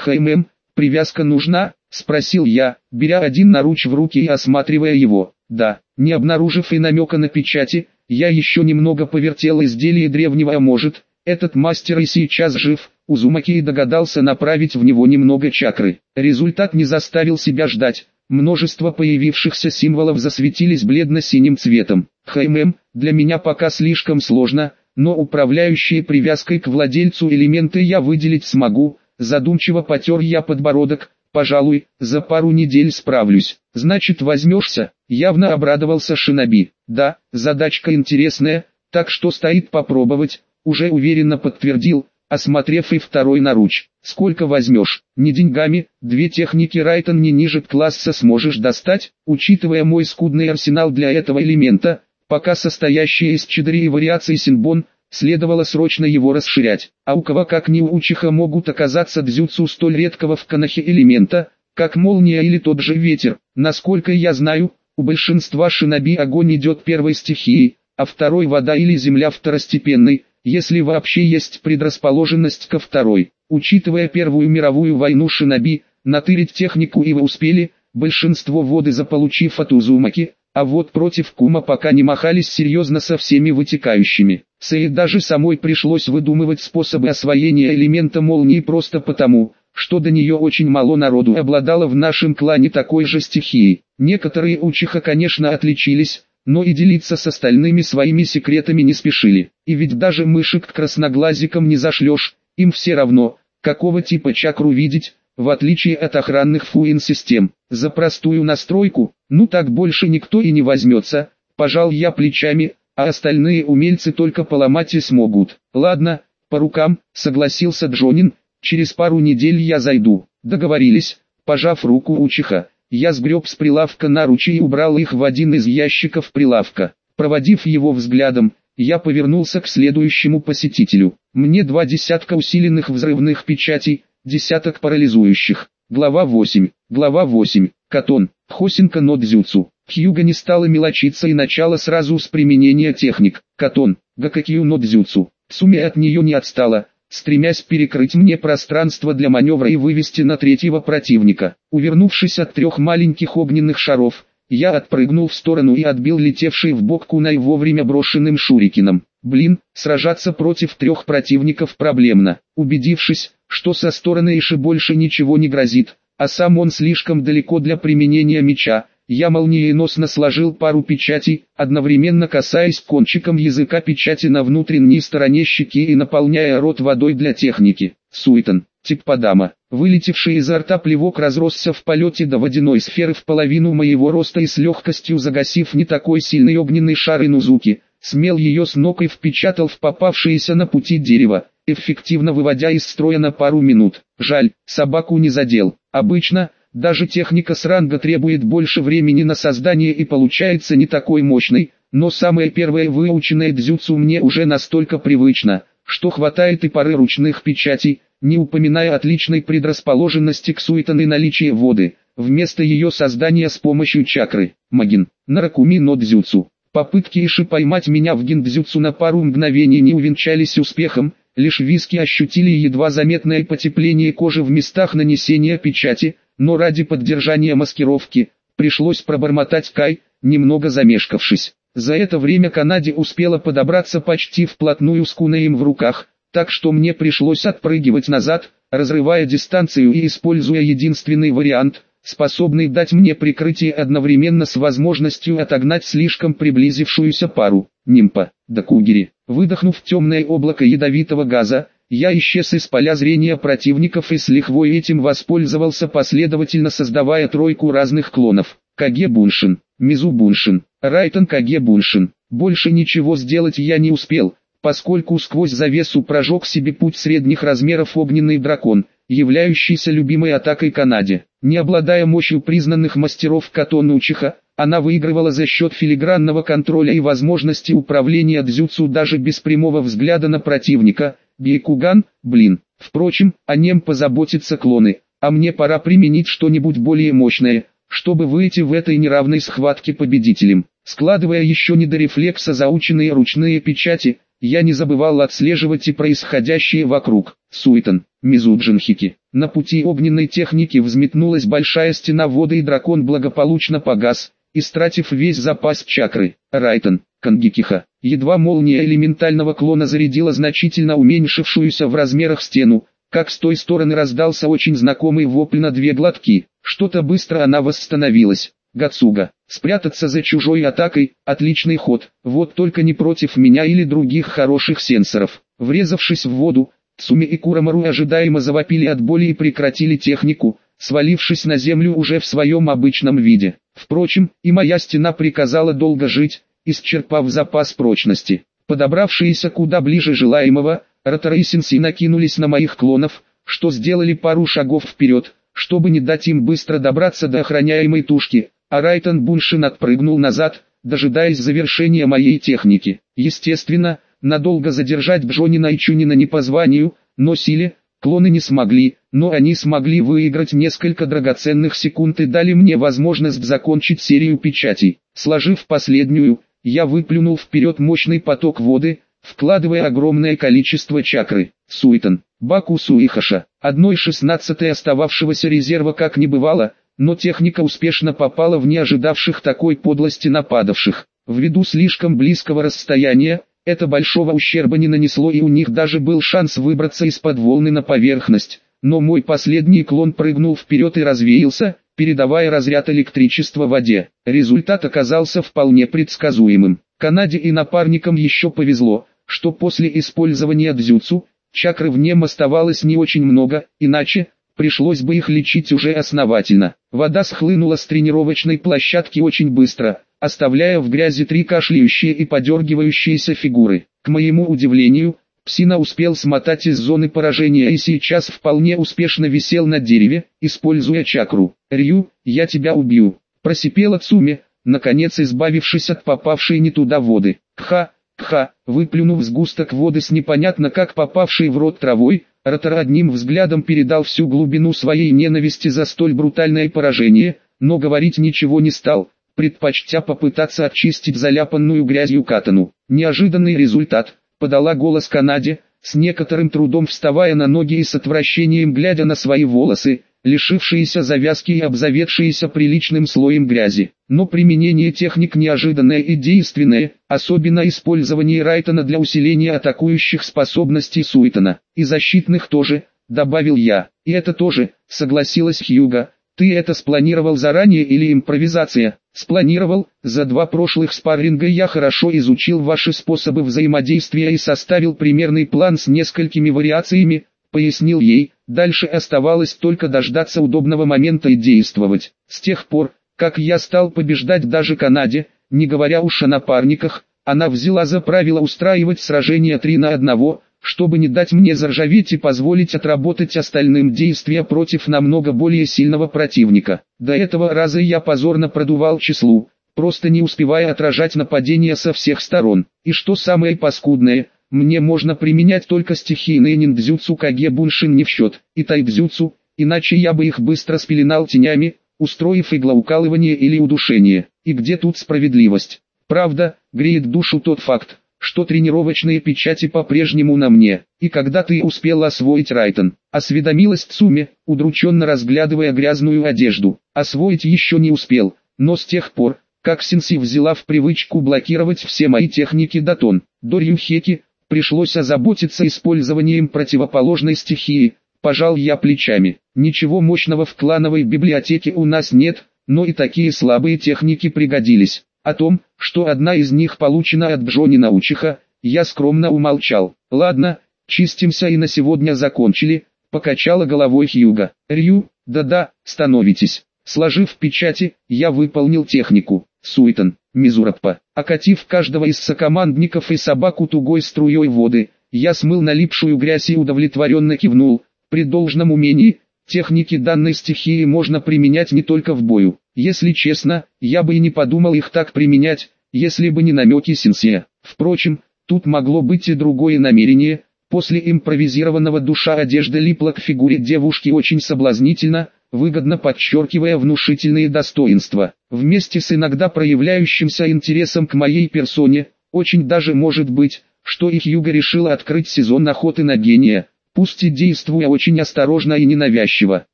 ХММ, привязка нужна? Спросил я, беря один наруч в руки и осматривая его. Да, не обнаружив и намека на печати, я еще немного повертел изделие древнего, а может, этот мастер и сейчас жив, Узумаки догадался направить в него немного чакры. Результат не заставил себя ждать. Множество появившихся символов засветились бледно-синим цветом. ХММ, для меня пока слишком сложно, но управляющие привязкой к владельцу элементы я выделить смогу. Задумчиво потер я подбородок, пожалуй, за пару недель справлюсь. Значит возьмешься, явно обрадовался Шиноби. Да, задачка интересная, так что стоит попробовать, уже уверенно подтвердил, осмотрев и второй наруч. Сколько возьмешь? Не деньгами, две техники Райтон не ниже класса сможешь достать, учитывая мой скудный арсенал для этого элемента, пока состоящий из четырех вариаций Синбон, следовало срочно его расширять. А у кого как ни у учиха могут оказаться дзюцу столь редкого в канахе элемента, как молния или тот же ветер. Насколько я знаю, у большинства шиноби огонь идет первой стихией, а второй вода или земля второстепенной, если вообще есть предрасположенность ко второй. Учитывая Первую мировую войну шиноби, натырить технику и вы успели, большинство воды заполучив от Узумаки, а вот против Кума пока не махались серьезно со всеми вытекающими. Сэй даже самой пришлось выдумывать способы освоения элемента молнии просто потому, что до нее очень мало народу обладало в нашем клане такой же стихией. Некоторые учиха конечно отличились, но и делиться с остальными своими секретами не спешили. И ведь даже мышек к красноглазикам не зашлешь, им все равно, какого типа чакру видеть, в отличие от охранных фуин-систем. За простую настройку, ну так больше никто и не возьмется, пожал я плечами, а остальные умельцы только поломать и смогут. Ладно, по рукам, согласился Джонин, через пару недель я зайду. Договорились, пожав руку учиха. Я сгреб с прилавка наручи и убрал их в один из ящиков прилавка. Проводив его взглядом, я повернулся к следующему посетителю. Мне два десятка усиленных взрывных печатей, десяток парализующих. Глава 8. Глава 8. Катон. Хосинка Нодзюцу. Хьюга не стала мелочиться и начала сразу с применения техник. Катон. Гакакью Нодзюцу. Суми от нее не отстала, стремясь перекрыть мне пространство для маневра и вывести на третьего противника. Увернувшись от трех маленьких огненных шаров, я отпрыгнул в сторону и отбил летевший в бок кунай вовремя брошенным шурикином. Блин, сражаться против трех противников проблемно. Убедившись, что со стороны Иши больше ничего не грозит, а сам он слишком далеко для применения меча, я молниеносно сложил пару печатей, одновременно касаясь кончиком языка печати на внутренней стороне щеки и наполняя рот водой для техники. Суетон, Тикпадама, вылетевший изо рта плевок разросся в полете до водяной сферы в половину моего роста и с легкостью загасив не такой сильный огненный шар Инузуки, смел ее с ног и впечатал в попавшееся на пути дерево, эффективно выводя из строя на пару минут. Жаль, собаку не задел. Обычно, даже техника с ранга требует больше времени на создание и получается не такой мощной, но самое первое выученное дзюцу мне уже настолько привычно, что хватает и пары ручных печатей, не упоминая отличной предрасположенности к суетан и наличия воды, вместо ее создания с помощью чакры, магин, наракуми но дзюцу. Попытки Иши поймать меня в гиндзюцу на пару мгновений не увенчались успехом, лишь виски ощутили едва заметное потепление кожи в местах нанесения печати, но ради поддержания маскировки, пришлось пробормотать Кай, немного замешкавшись. За это время Канаде успела подобраться почти вплотную с кунаем в руках, так что мне пришлось отпрыгивать назад, разрывая дистанцию и используя единственный вариант, способный дать мне прикрытие одновременно с возможностью отогнать слишком приблизившуюся пару, нимпа, до кугери. Выдохнув темное облако ядовитого газа, я исчез из поля зрения противников и с лихвой этим воспользовался последовательно создавая тройку разных клонов. Каге Буншин, Мизу Буншин, Райтон Каге Буншин. Больше ничего сделать я не успел, поскольку сквозь завесу прожег себе путь средних размеров огненный дракон, являющийся любимой атакой Канаде. Не обладая мощью признанных мастеров Катонучиха, она выигрывала за счет филигранного контроля и возможности управления дзюцу даже без прямого взгляда на противника, Бейкуган, блин. Впрочем, о нем позаботятся клоны, а мне пора применить что-нибудь более мощное, чтобы выйти в этой неравной схватке победителем. Складывая еще не до рефлекса заученные ручные печати, я не забывал отслеживать и происходящее вокруг. Суетон, Мизуджинхики. На пути огненной техники взметнулась большая стена воды и дракон благополучно погас, истратив весь запас чакры. Райтон, Кангикиха. Едва молния элементального клона зарядила значительно уменьшившуюся в размерах стену, как с той стороны раздался очень знакомый вопль на две глотки. Что-то быстро она восстановилась. Гацуга. Спрятаться за чужой атакой – отличный ход, вот только не против меня или других хороших сенсоров. Врезавшись в воду, Цуми и Курамару ожидаемо завопили от боли и прекратили технику, свалившись на землю уже в своем обычном виде. Впрочем, и моя стена приказала долго жить, исчерпав запас прочности. Подобравшиеся куда ближе желаемого, Ротора и Синси накинулись на моих клонов, что сделали пару шагов вперед, чтобы не дать им быстро добраться до охраняемой тушки, а Райтон Буншин отпрыгнул назад, дожидаясь завершения моей техники. Естественно, надолго задержать Джонина и Чунина не по званию, но силе, клоны не смогли, но они смогли выиграть несколько драгоценных секунд и дали мне возможность закончить серию печатей. Сложив последнюю, я выплюнул вперед мощный поток воды, вкладывая огромное количество чакры. Суитон, Баку Суихаша, одной шестнадцатой остававшегося резерва как не бывало, но техника успешно попала в неожидавших такой подлости нападавших. Ввиду слишком близкого расстояния, это большого ущерба не нанесло и у них даже был шанс выбраться из-под волны на поверхность. Но мой последний клон прыгнул вперед и развеялся, передавая разряд электричества в воде. Результат оказался вполне предсказуемым. Канаде и напарникам еще повезло, что после использования дзюцу, чакры в нем оставалось не очень много, иначе, пришлось бы их лечить уже основательно. Вода схлынула с тренировочной площадки очень быстро, оставляя в грязи три кашляющие и подергивающиеся фигуры. К моему удивлению, Псина успел смотать из зоны поражения и сейчас вполне успешно висел на дереве, используя чакру. «Рю, я тебя убью», – просипела Цуми, наконец избавившись от попавшей не туда воды. «Кха, кха», выплюнув сгусток воды с непонятно как попавшей в рот травой, Ротор одним взглядом передал всю глубину своей ненависти за столь брутальное поражение, но говорить ничего не стал, предпочтя попытаться очистить заляпанную грязью катану. Неожиданный результат, подала голос Канаде, с некоторым трудом вставая на ноги и с отвращением глядя на свои волосы, лишившиеся завязки и обзаведшиеся приличным слоем грязи. Но применение техник неожиданное и действенное, особенно использование Райтона для усиления атакующих способностей Суитона, и защитных тоже, добавил я. И это тоже, согласилась Хьюга. Ты это спланировал заранее или импровизация? Спланировал, за два прошлых спарринга я хорошо изучил ваши способы взаимодействия и составил примерный план с несколькими вариациями, пояснил ей, дальше оставалось только дождаться удобного момента и действовать. С тех пор, как я стал побеждать даже Канаде, не говоря уж о напарниках, она взяла за правило устраивать сражения три на одного, чтобы не дать мне заржаветь и позволить отработать остальным действия против намного более сильного противника. До этого раза я позорно продувал числу, просто не успевая отражать нападения со всех сторон. И что самое паскудное – мне можно применять только стихийные ниндзюцу Каге Буншин не в счет, и тайбзюцу, иначе я бы их быстро спеленал тенями, устроив иглоукалывание или удушение. И где тут справедливость? Правда, греет душу тот факт, что тренировочные печати по-прежнему на мне. И когда ты успел освоить Райтон, осведомилась Цуми, удрученно разглядывая грязную одежду. Освоить еще не успел, но с тех пор, как Синси взяла в привычку блокировать все мои техники Датон, Дорью Хеки, Пришлось озаботиться использованием противоположной стихии. Пожал я плечами. Ничего мощного в клановой библиотеке у нас нет, но и такие слабые техники пригодились. О том, что одна из них получена от Джони Научиха, я скромно умолчал. Ладно, чистимся и на сегодня закончили, покачала головой Хьюга. Рью, да-да, становитесь. Сложив печати, я выполнил технику. Суетон, Мизураппа. Окатив каждого из сокомандников и собаку тугой струей воды, я смыл налипшую грязь и удовлетворенно кивнул. При должном умении, техники данной стихии можно применять не только в бою. Если честно, я бы и не подумал их так применять, если бы не намеки Синсия. Впрочем, тут могло быть и другое намерение. После импровизированного душа одежда липла к фигуре девушки очень соблазнительно, выгодно подчеркивая внушительные достоинства. Вместе с иногда проявляющимся интересом к моей персоне, очень даже может быть, что их Юга решила открыть сезон охоты на гения, пусть и действуя очень осторожно и ненавязчиво.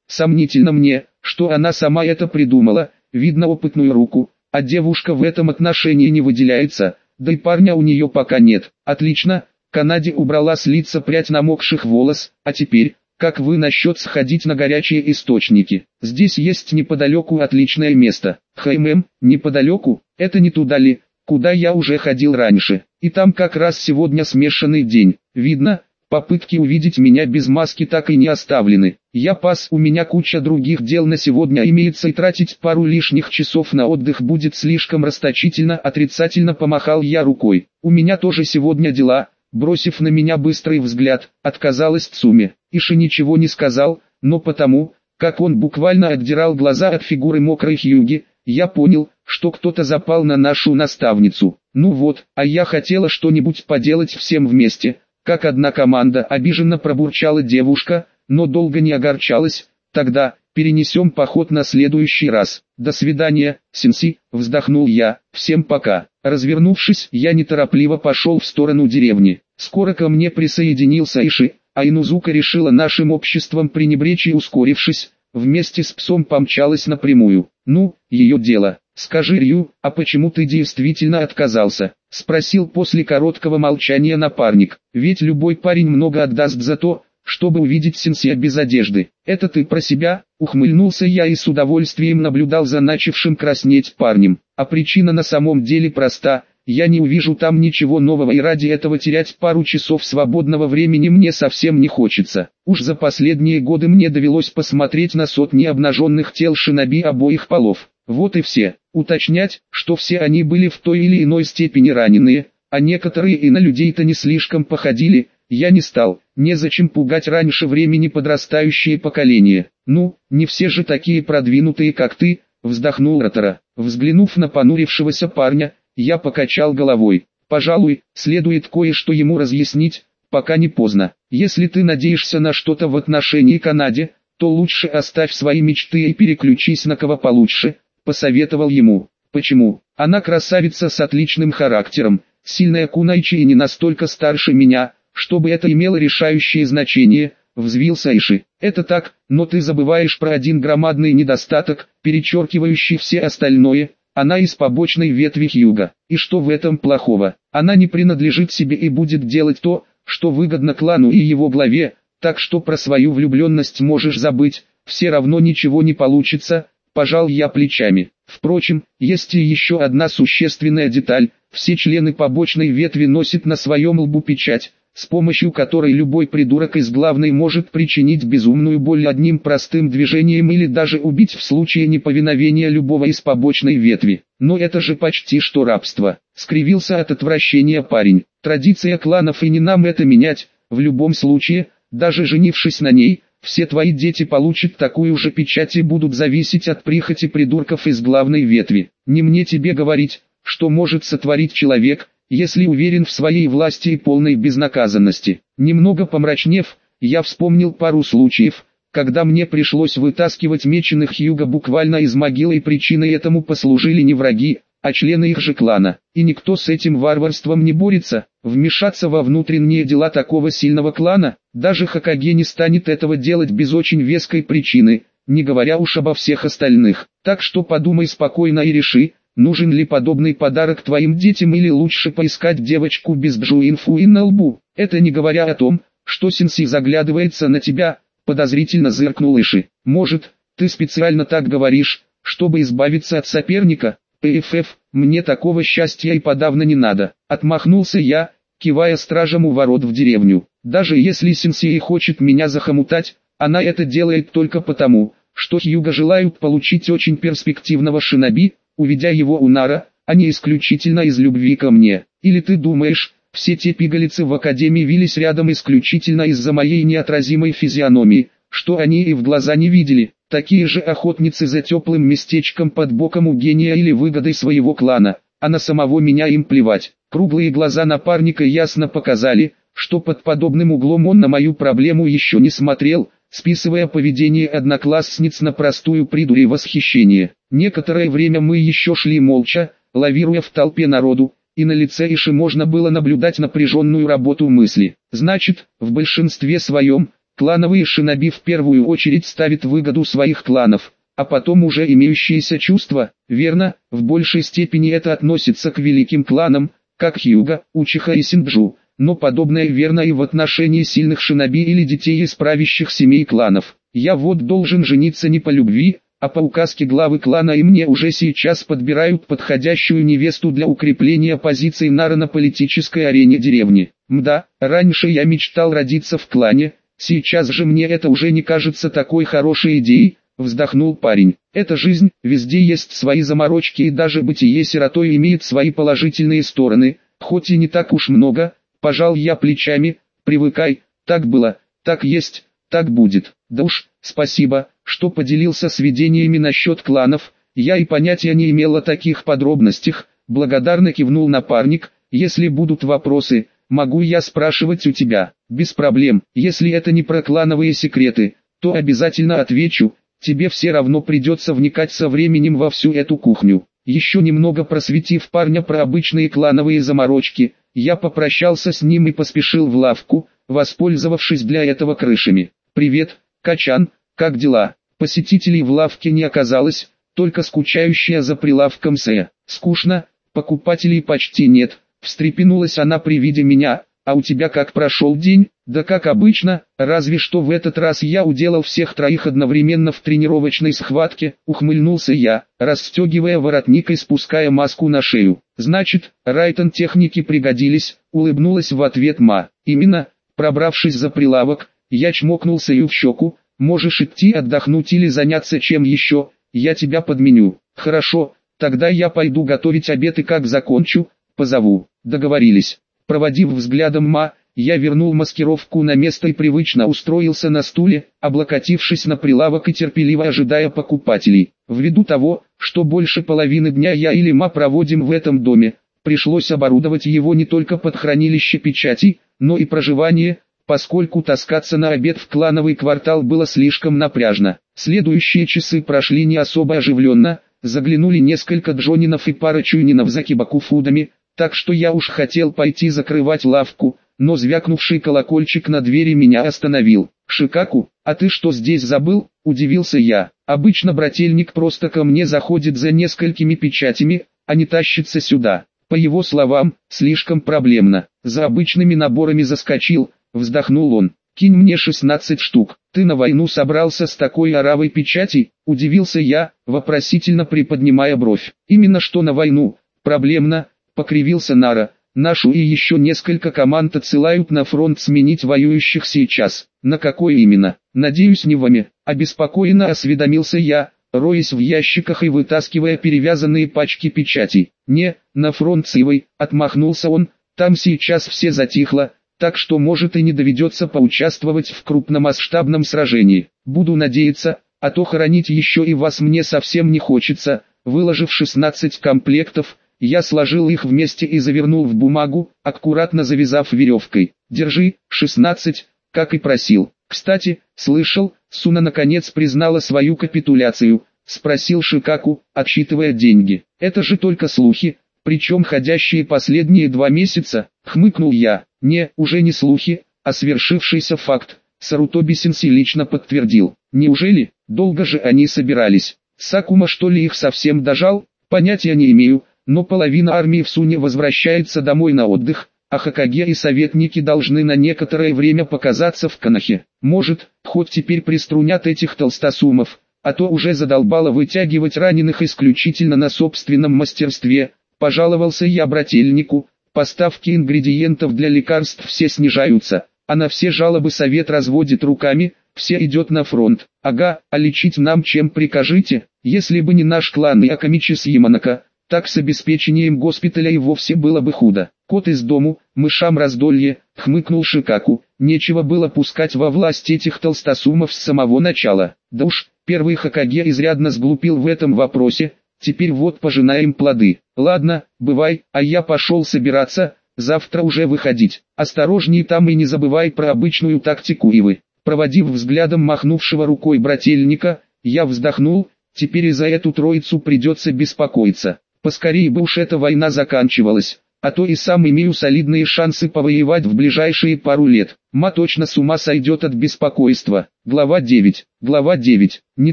Сомнительно мне, что она сама это придумала, видно опытную руку, а девушка в этом отношении не выделяется, да и парня у нее пока нет. Отлично, Канаде убрала с лица прядь намокших волос, а теперь, как вы насчет сходить на горячие источники? Здесь есть неподалеку отличное место. ХММ, неподалеку, это не туда ли, куда я уже ходил раньше. И там как раз сегодня смешанный день. Видно, попытки увидеть меня без маски так и не оставлены. Я пас, у меня куча других дел на сегодня имеется и тратить пару лишних часов на отдых будет слишком расточительно. Отрицательно помахал я рукой. У меня тоже сегодня дела, Бросив на меня быстрый взгляд, отказалась Цуми. Иши ничего не сказал, но потому, как он буквально отдирал глаза от фигуры мокрой Хьюги, я понял, что кто-то запал на нашу наставницу. Ну вот, а я хотела что-нибудь поделать всем вместе, как одна команда обиженно пробурчала девушка, но долго не огорчалась, тогда, перенесем поход на следующий раз. До свидания, Синси, вздохнул я, всем пока. Развернувшись, я неторопливо пошел в сторону деревни. Скоро ко мне присоединился Иши, а Инузука решила нашим обществом пренебречь и ускорившись, вместе с псом помчалась напрямую. «Ну, ее дело. Скажи, Рю, а почему ты действительно отказался?» Спросил после короткого молчания напарник. «Ведь любой парень много отдаст за то, чтобы увидеть Синсия без одежды. Это ты про себя?» Ухмыльнулся я и с удовольствием наблюдал за начавшим краснеть парнем. А причина на самом деле проста – я не увижу там ничего нового и ради этого терять пару часов свободного времени мне совсем не хочется. Уж за последние годы мне довелось посмотреть на сотни обнаженных тел шиноби обоих полов. Вот и все. Уточнять, что все они были в той или иной степени раненые, а некоторые и на людей-то не слишком походили, я не стал. Незачем пугать раньше времени подрастающее поколение. Ну, не все же такие продвинутые как ты, вздохнул Ротора. Взглянув на понурившегося парня, я покачал головой. Пожалуй, следует кое-что ему разъяснить, пока не поздно. Если ты надеешься на что-то в отношении Канаде, то лучше оставь свои мечты и переключись на кого получше, посоветовал ему. Почему? Она красавица с отличным характером, сильная кунайчи и не настолько старше меня, чтобы это имело решающее значение, взвился Иши. Это так, но ты забываешь про один громадный недостаток, перечеркивающий все остальное, она из побочной ветви Хьюга. И что в этом плохого? Она не принадлежит себе и будет делать то, что выгодно клану и его главе, так что про свою влюбленность можешь забыть, все равно ничего не получится, пожал я плечами. Впрочем, есть и еще одна существенная деталь, все члены побочной ветви носят на своем лбу печать, с помощью которой любой придурок из главной может причинить безумную боль одним простым движением или даже убить в случае неповиновения любого из побочной ветви. Но это же почти что рабство. Скривился от отвращения парень. Традиция кланов и не нам это менять. В любом случае, даже женившись на ней, все твои дети получат такую же печать и будут зависеть от прихоти придурков из главной ветви. Не мне тебе говорить, что может сотворить человек, если уверен в своей власти и полной безнаказанности. Немного помрачнев, я вспомнил пару случаев, когда мне пришлось вытаскивать меченых Хьюга буквально из могилы и причиной этому послужили не враги, а члены их же клана. И никто с этим варварством не борется, вмешаться во внутренние дела такого сильного клана, даже Хакаге не станет этого делать без очень веской причины, не говоря уж обо всех остальных. Так что подумай спокойно и реши, Нужен ли подобный подарок твоим детям или лучше поискать девочку без джуинфуи на лбу? Это не говоря о том, что Синси заглядывается на тебя, подозрительно зыркнул Иши. Может, ты специально так говоришь, чтобы избавиться от соперника? ПФФ, мне такого счастья и подавно не надо. Отмахнулся я, кивая стражам у ворот в деревню. Даже если Синси и хочет меня захомутать, она это делает только потому, что Хьюга желают получить очень перспективного шиноби, уведя его у Нара, а не исключительно из любви ко мне. Или ты думаешь, все те пигалицы в академии вились рядом исключительно из-за моей неотразимой физиономии, что они и в глаза не видели, такие же охотницы за теплым местечком под боком у гения или выгодой своего клана, а на самого меня им плевать. Круглые глаза напарника ясно показали, что под подобным углом он на мою проблему еще не смотрел, списывая поведение одноклассниц на простую придурь и восхищение. Некоторое время мы еще шли молча, лавируя в толпе народу, и на лице Иши можно было наблюдать напряженную работу мысли. Значит, в большинстве своем, клановые шиноби в первую очередь ставят выгоду своих кланов, а потом уже имеющиеся чувства, верно, в большей степени это относится к великим кланам, как Хьюга, Учиха и Синджу, но подобное верно и в отношении сильных шиноби или детей из правящих семей кланов. Я вот должен жениться не по любви, а по указке главы клана и мне уже сейчас подбирают подходящую невесту для укрепления позиций Нара на политической арене деревни. Мда, раньше я мечтал родиться в клане, сейчас же мне это уже не кажется такой хорошей идеей, вздохнул парень. Эта жизнь, везде есть свои заморочки и даже бытие сиротой имеет свои положительные стороны, хоть и не так уж много, пожал я плечами, привыкай, так было, так есть, так будет. Да уж, спасибо, что поделился сведениями насчет кланов, я и понятия не имел о таких подробностях, благодарно кивнул напарник, если будут вопросы, могу я спрашивать у тебя, без проблем, если это не про клановые секреты, то обязательно отвечу, тебе все равно придется вникать со временем во всю эту кухню. Еще немного просветив парня про обычные клановые заморочки, я попрощался с ним и поспешил в лавку, воспользовавшись для этого крышами. «Привет, Качан, как дела?» Посетителей в лавке не оказалось, только скучающая за прилавком Сэ. «Скучно, покупателей почти нет», встрепенулась она при виде меня, «а у тебя как прошел день?» «Да как обычно, разве что в этот раз я уделал всех троих одновременно в тренировочной схватке», ухмыльнулся я, расстегивая воротник и спуская маску на шею. «Значит, Райтон техники пригодились», улыбнулась в ответ Ма. «Именно, пробравшись за прилавок, я чмокнулся и в щеку, Можешь идти отдохнуть или заняться чем еще, я тебя подменю. Хорошо, тогда я пойду готовить обед и как закончу, позову. Договорились. Проводив взглядом Ма, я вернул маскировку на место и привычно устроился на стуле, облокотившись на прилавок и терпеливо ожидая покупателей. Ввиду того, что больше половины дня я или Ма проводим в этом доме, пришлось оборудовать его не только под хранилище печати, но и проживание, поскольку таскаться на обед в клановый квартал было слишком напряжно. Следующие часы прошли не особо оживленно, заглянули несколько джонинов и пара чуйнинов за кибакуфудами, так что я уж хотел пойти закрывать лавку, но звякнувший колокольчик на двери меня остановил. «Шикаку, а ты что здесь забыл?» – удивился я. «Обычно брательник просто ко мне заходит за несколькими печатями, а не тащится сюда». По его словам, слишком проблемно. За обычными наборами заскочил, Вздохнул он. «Кинь мне 16 штук. Ты на войну собрался с такой оравой печати?» Удивился я, вопросительно приподнимая бровь. «Именно что на войну. Проблемно», — покривился Нара. «Нашу и еще несколько команд отсылают на фронт сменить воюющих сейчас. На какой именно? Надеюсь не вами». Обеспокоенно осведомился я, роясь в ящиках и вытаскивая перевязанные пачки печатей. «Не, на фронт Сивой», — отмахнулся он, — «там сейчас все затихло, так что может и не доведется поучаствовать в крупномасштабном сражении. Буду надеяться, а то хоронить еще и вас мне совсем не хочется. Выложив 16 комплектов, я сложил их вместе и завернул в бумагу, аккуратно завязав веревкой. Держи, 16, как и просил. Кстати, слышал, Суна наконец признала свою капитуляцию, спросил Шикаку, отсчитывая деньги. Это же только слухи, причем ходящие последние два месяца, хмыкнул я. Не, уже не слухи, а свершившийся факт. Сарутоби Сенси лично подтвердил. Неужели, долго же они собирались? Сакума что ли их совсем дожал? Понятия не имею, но половина армии в Суне возвращается домой на отдых, а Хакаге и советники должны на некоторое время показаться в Канахе. Может, хоть теперь приструнят этих толстосумов, а то уже задолбало вытягивать раненых исключительно на собственном мастерстве, пожаловался я брательнику, Поставки ингредиентов для лекарств все снижаются, а на все жалобы совет разводит руками, все идет на фронт. Ага, а лечить нам чем прикажите, если бы не наш клан и Акамичи с Яманака, так с обеспечением госпиталя и вовсе было бы худо. Кот из дому, мышам раздолье, хмыкнул Шикаку, нечего было пускать во власть этих толстосумов с самого начала. Да уж, первый Хакаге изрядно сглупил в этом вопросе, Теперь вот пожинаем плоды. Ладно, бывай, а я пошел собираться, завтра уже выходить. Осторожней там и не забывай про обычную тактику Ивы. Проводив взглядом махнувшего рукой брательника, я вздохнул, теперь и за эту троицу придется беспокоиться. Поскорее бы уж эта война заканчивалась, а то и сам имею солидные шансы повоевать в ближайшие пару лет. Ма точно с ума сойдет от беспокойства. Глава 9. Глава 9. Не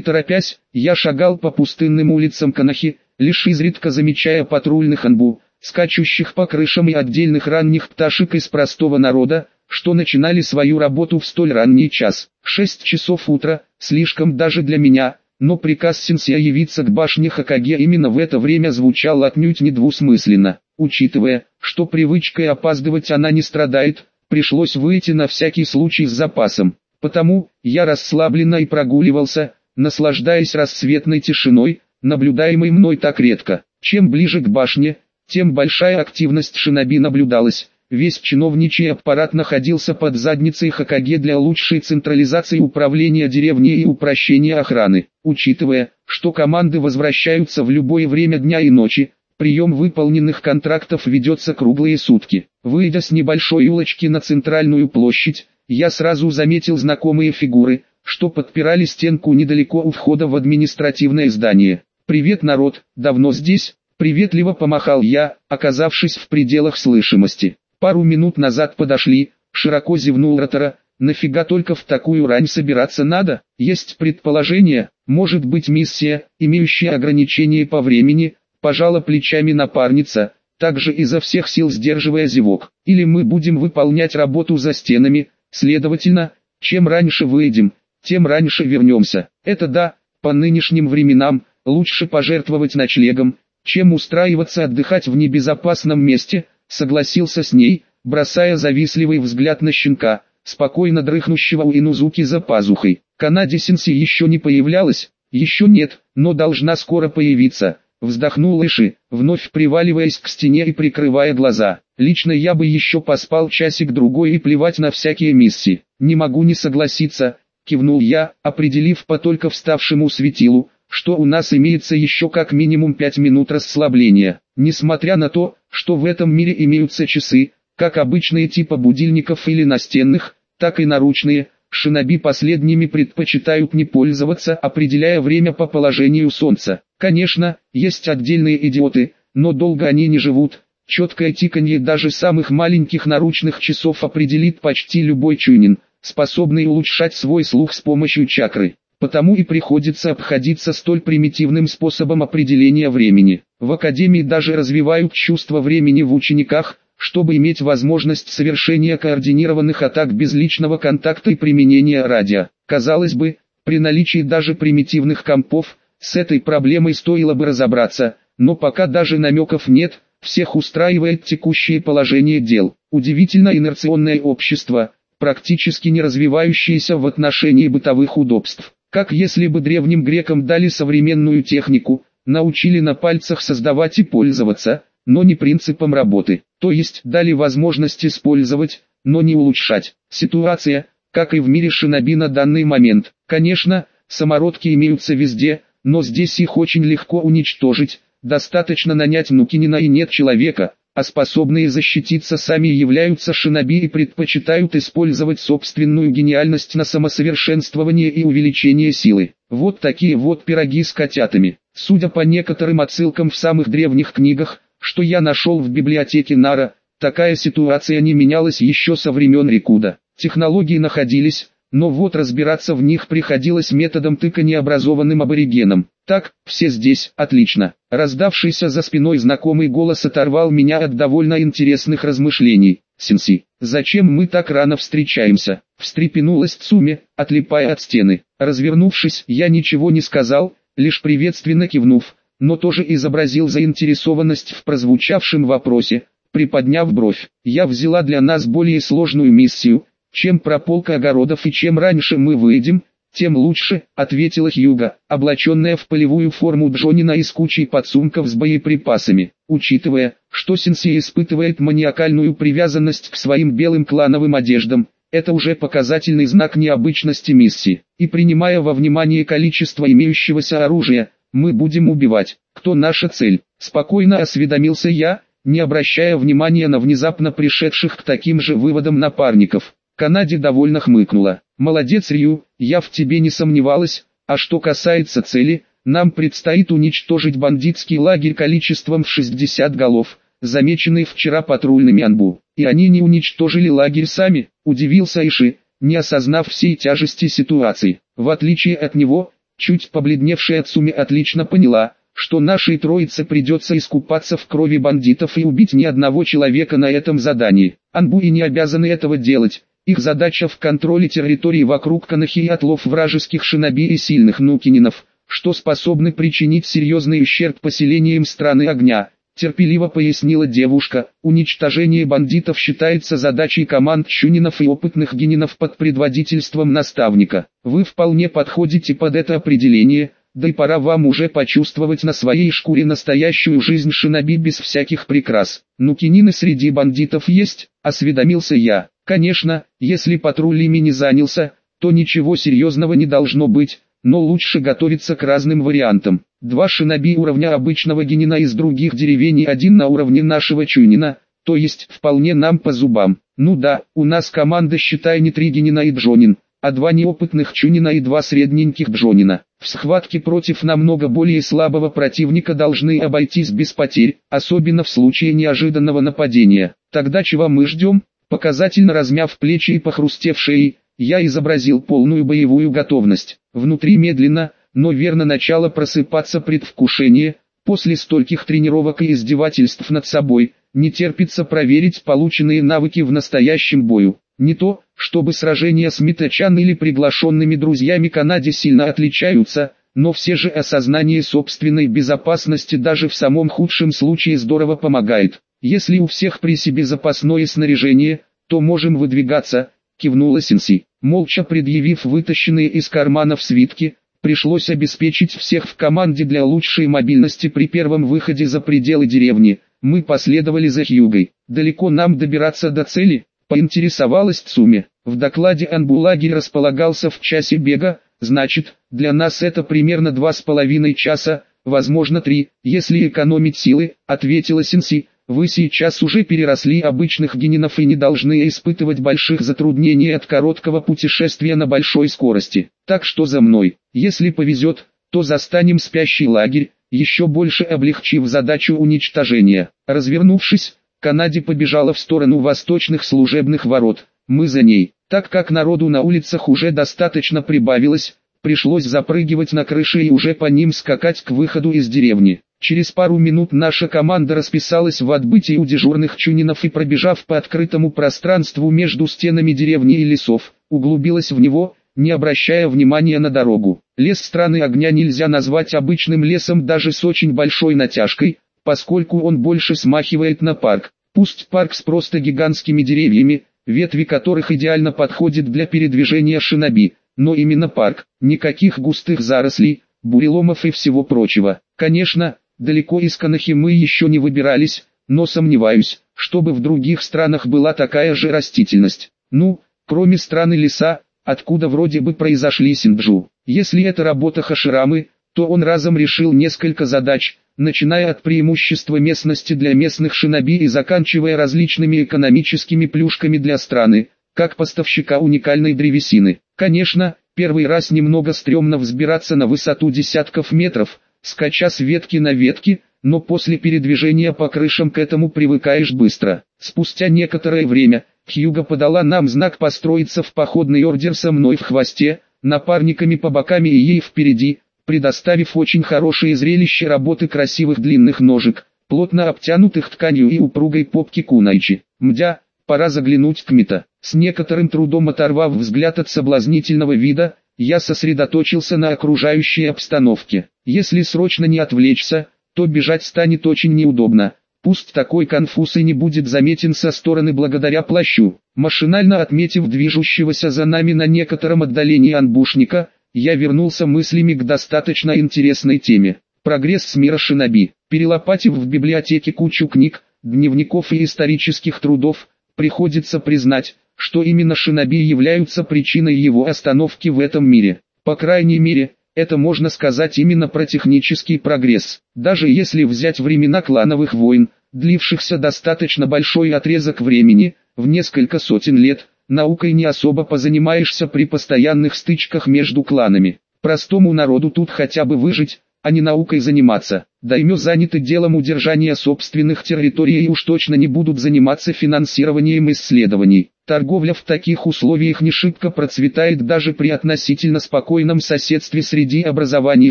торопясь, я шагал по пустынным улицам Канахи, лишь изредка замечая патрульных анбу, скачущих по крышам и отдельных ранних пташек из простого народа, что начинали свою работу в столь ранний час. Шесть часов утра, слишком даже для меня, но приказ Сенсея явиться к башне Хакаге именно в это время звучал отнюдь недвусмысленно. Учитывая, что привычкой опаздывать она не страдает, пришлось выйти на всякий случай с запасом. Потому, я расслабленно и прогуливался, наслаждаясь рассветной тишиной, наблюдаемой мной так редко. Чем ближе к башне, тем большая активность шиноби наблюдалась. Весь чиновничий аппарат находился под задницей Хакаге для лучшей централизации управления деревней и упрощения охраны. Учитывая, что команды возвращаются в любое время дня и ночи, прием выполненных контрактов ведется круглые сутки. Выйдя с небольшой улочки на центральную площадь, я сразу заметил знакомые фигуры, что подпирали стенку недалеко у входа в административное здание. «Привет, народ, давно здесь?» Приветливо помахал я, оказавшись в пределах слышимости. Пару минут назад подошли, широко зевнул Ротора, нафига только в такую рань собираться надо? Есть предположение, может быть миссия, имеющая ограничения по времени, пожала плечами напарница, также изо всех сил сдерживая зевок. Или мы будем выполнять работу за стенами, следовательно, чем раньше выйдем, тем раньше вернемся. Это да, по нынешним временам, лучше пожертвовать ночлегом, чем устраиваться отдыхать в небезопасном месте, согласился с ней, бросая завистливый взгляд на щенка, спокойно дрыхнущего у Инузуки за пазухой. Канаде Синси еще не появлялась, еще нет, но должна скоро появиться. Вздохнул Иши, вновь приваливаясь к стене и прикрывая глаза. Лично я бы еще поспал часик-другой и плевать на всякие миссии. Не могу не согласиться, кивнул я, определив по только вставшему светилу, что у нас имеется еще как минимум 5 минут расслабления. Несмотря на то, что в этом мире имеются часы, как обычные типа будильников или настенных, так и наручные, шиноби последними предпочитают не пользоваться, определяя время по положению солнца. Конечно, есть отдельные идиоты, но долго они не живут. Четкое тиканье даже самых маленьких наручных часов определит почти любой чунин, способный улучшать свой слух с помощью чакры. Потому и приходится обходиться столь примитивным способом определения времени. В академии даже развивают чувство времени в учениках, чтобы иметь возможность совершения координированных атак без личного контакта и применения радио. Казалось бы, при наличии даже примитивных компов, с этой проблемой стоило бы разобраться, но пока даже намеков нет, всех устраивает текущее положение дел. Удивительно инерционное общество, практически не развивающееся в отношении бытовых удобств. Как если бы древним грекам дали современную технику, научили на пальцах создавать и пользоваться, но не принципом работы, то есть дали возможность использовать, но не улучшать. Ситуация, как и в мире шиноби на данный момент. Конечно, самородки имеются везде, но здесь их очень легко уничтожить, достаточно нанять Нукинина и нет человека, а способные защититься сами являются шиноби и предпочитают использовать собственную гениальность на самосовершенствование и увеличение силы. Вот такие вот пироги с котятами. Судя по некоторым отсылкам в самых древних книгах, что я нашел в библиотеке Нара, такая ситуация не менялась еще со времен Рикуда. Технологии находились, но вот разбираться в них приходилось методом тыка необразованным аборигенам. Так, все здесь, отлично. Раздавшийся за спиной знакомый голос оторвал меня от довольно интересных размышлений. Синси, зачем мы так рано встречаемся? Встрепенулась Цуми, отлипая от стены. Развернувшись, я ничего не сказал, лишь приветственно кивнув, но тоже изобразил заинтересованность в прозвучавшем вопросе, приподняв бровь. Я взяла для нас более сложную миссию, чем прополка огородов и чем раньше мы выйдем, тем лучше, ответила Хьюга, облаченная в полевую форму Джонина из кучи подсумков с боеприпасами. Учитывая, что Синси испытывает маниакальную привязанность к своим белым клановым одеждам, это уже показательный знак необычности миссии. И принимая во внимание количество имеющегося оружия, мы будем убивать. Кто наша цель? Спокойно осведомился я, не обращая внимания на внезапно пришедших к таким же выводам напарников. Канаде довольно хмыкнула. «Молодец, Рью, я в тебе не сомневалась, а что касается цели, нам предстоит уничтожить бандитский лагерь количеством в 60 голов, замеченные вчера патрульными Анбу. И они не уничтожили лагерь сами, удивился Иши, не осознав всей тяжести ситуации. В отличие от него, чуть побледневшая Цуми отлично поняла, что нашей троице придется искупаться в крови бандитов и убить ни одного человека на этом задании. Анбуи не обязаны этого делать. Их задача в контроле территории вокруг Канахи и отлов вражеских шиноби и сильных нукининов, что способны причинить серьезный ущерб поселениям страны огня. Терпеливо пояснила девушка, уничтожение бандитов считается задачей команд Чунинов и опытных генинов под предводительством наставника. Вы вполне подходите под это определение, да и пора вам уже почувствовать на своей шкуре настоящую жизнь шиноби без всяких прикрас. Ну кинины среди бандитов есть, осведомился я. Конечно, если патруль ими не занялся, то ничего серьезного не должно быть, но лучше готовиться к разным вариантам. Два шиноби уровня обычного генина из других деревень и один на уровне нашего чунина, то есть вполне нам по зубам. Ну да, у нас команда считай не три генина и джонин, а два неопытных Чунина и два средненьких Джонина. В схватке против намного более слабого противника должны обойтись без потерь, особенно в случае неожиданного нападения. Тогда чего мы ждем? Показательно размяв плечи и похрустев шеей, я изобразил полную боевую готовность. Внутри медленно, но верно начало просыпаться предвкушение, после стольких тренировок и издевательств над собой, не терпится проверить полученные навыки в настоящем бою. Не то, чтобы сражения с Митачан или приглашенными друзьями Канаде сильно отличаются, но все же осознание собственной безопасности даже в самом худшем случае здорово помогает. Если у всех при себе запасное снаряжение, то можем выдвигаться, кивнула Синси. Молча предъявив вытащенные из карманов свитки, пришлось обеспечить всех в команде для лучшей мобильности при первом выходе за пределы деревни. Мы последовали за Хьюгой. Далеко нам добираться до цели? Поинтересовалась Цуми. В докладе Анбулаги располагался в часе бега, значит, для нас это примерно два с половиной часа, возможно три, если экономить силы, ответила Синси. Вы сейчас уже переросли обычных генинов и не должны испытывать больших затруднений от короткого путешествия на большой скорости. Так что за мной, если повезет, то застанем спящий лагерь, еще больше облегчив задачу уничтожения. Развернувшись, Канаде побежала в сторону восточных служебных ворот. Мы за ней. Так как народу на улицах уже достаточно прибавилось, пришлось запрыгивать на крыши и уже по ним скакать к выходу из деревни. Через пару минут наша команда расписалась в отбытии у дежурных чунинов и пробежав по открытому пространству между стенами деревни и лесов, углубилась в него, не обращая внимания на дорогу. Лес страны огня нельзя назвать обычным лесом даже с очень большой натяжкой, поскольку он больше смахивает на парк. Пусть парк с просто гигантскими деревьями, ветви которых идеально подходят для передвижения шиноби, но именно парк, никаких густых зарослей, буреломов и всего прочего. Конечно, далеко из Канахи мы еще не выбирались, но сомневаюсь, чтобы в других странах была такая же растительность. Ну, кроме страны леса, откуда вроде бы произошли Синджу. Если это работа Хаширамы, то он разом решил несколько задач, начиная от преимущества местности для местных шиноби и заканчивая различными экономическими плюшками для страны, как поставщика уникальной древесины. Конечно, первый раз немного стрёмно взбираться на высоту десятков метров, скача с ветки на ветки, но после передвижения по крышам к этому привыкаешь быстро. Спустя некоторое время, Хьюга подала нам знак построиться в походный ордер со мной в хвосте, напарниками по бокам и ей впереди, предоставив очень хорошее зрелище работы красивых длинных ножек, плотно обтянутых тканью и упругой попки кунайчи. Мдя, пора заглянуть к Мита. С некоторым трудом оторвав взгляд от соблазнительного вида, я сосредоточился на окружающей обстановке. Если срочно не отвлечься, то бежать станет очень неудобно. Пусть такой конфуз и не будет заметен со стороны благодаря плащу. Машинально отметив движущегося за нами на некотором отдалении анбушника, я вернулся мыслями к достаточно интересной теме. Прогресс мира шиноби. Перелопатив в библиотеке кучу книг, дневников и исторических трудов, приходится признать, что именно шиноби являются причиной его остановки в этом мире. По крайней мере, это можно сказать именно про технический прогресс. Даже если взять времена клановых войн, длившихся достаточно большой отрезок времени, в несколько сотен лет, наукой не особо позанимаешься при постоянных стычках между кланами. Простому народу тут хотя бы выжить, а не наукой заниматься. Даймё заняты делом удержания собственных территорий и уж точно не будут заниматься финансированием исследований. Торговля в таких условиях не шибко процветает даже при относительно спокойном соседстве среди образований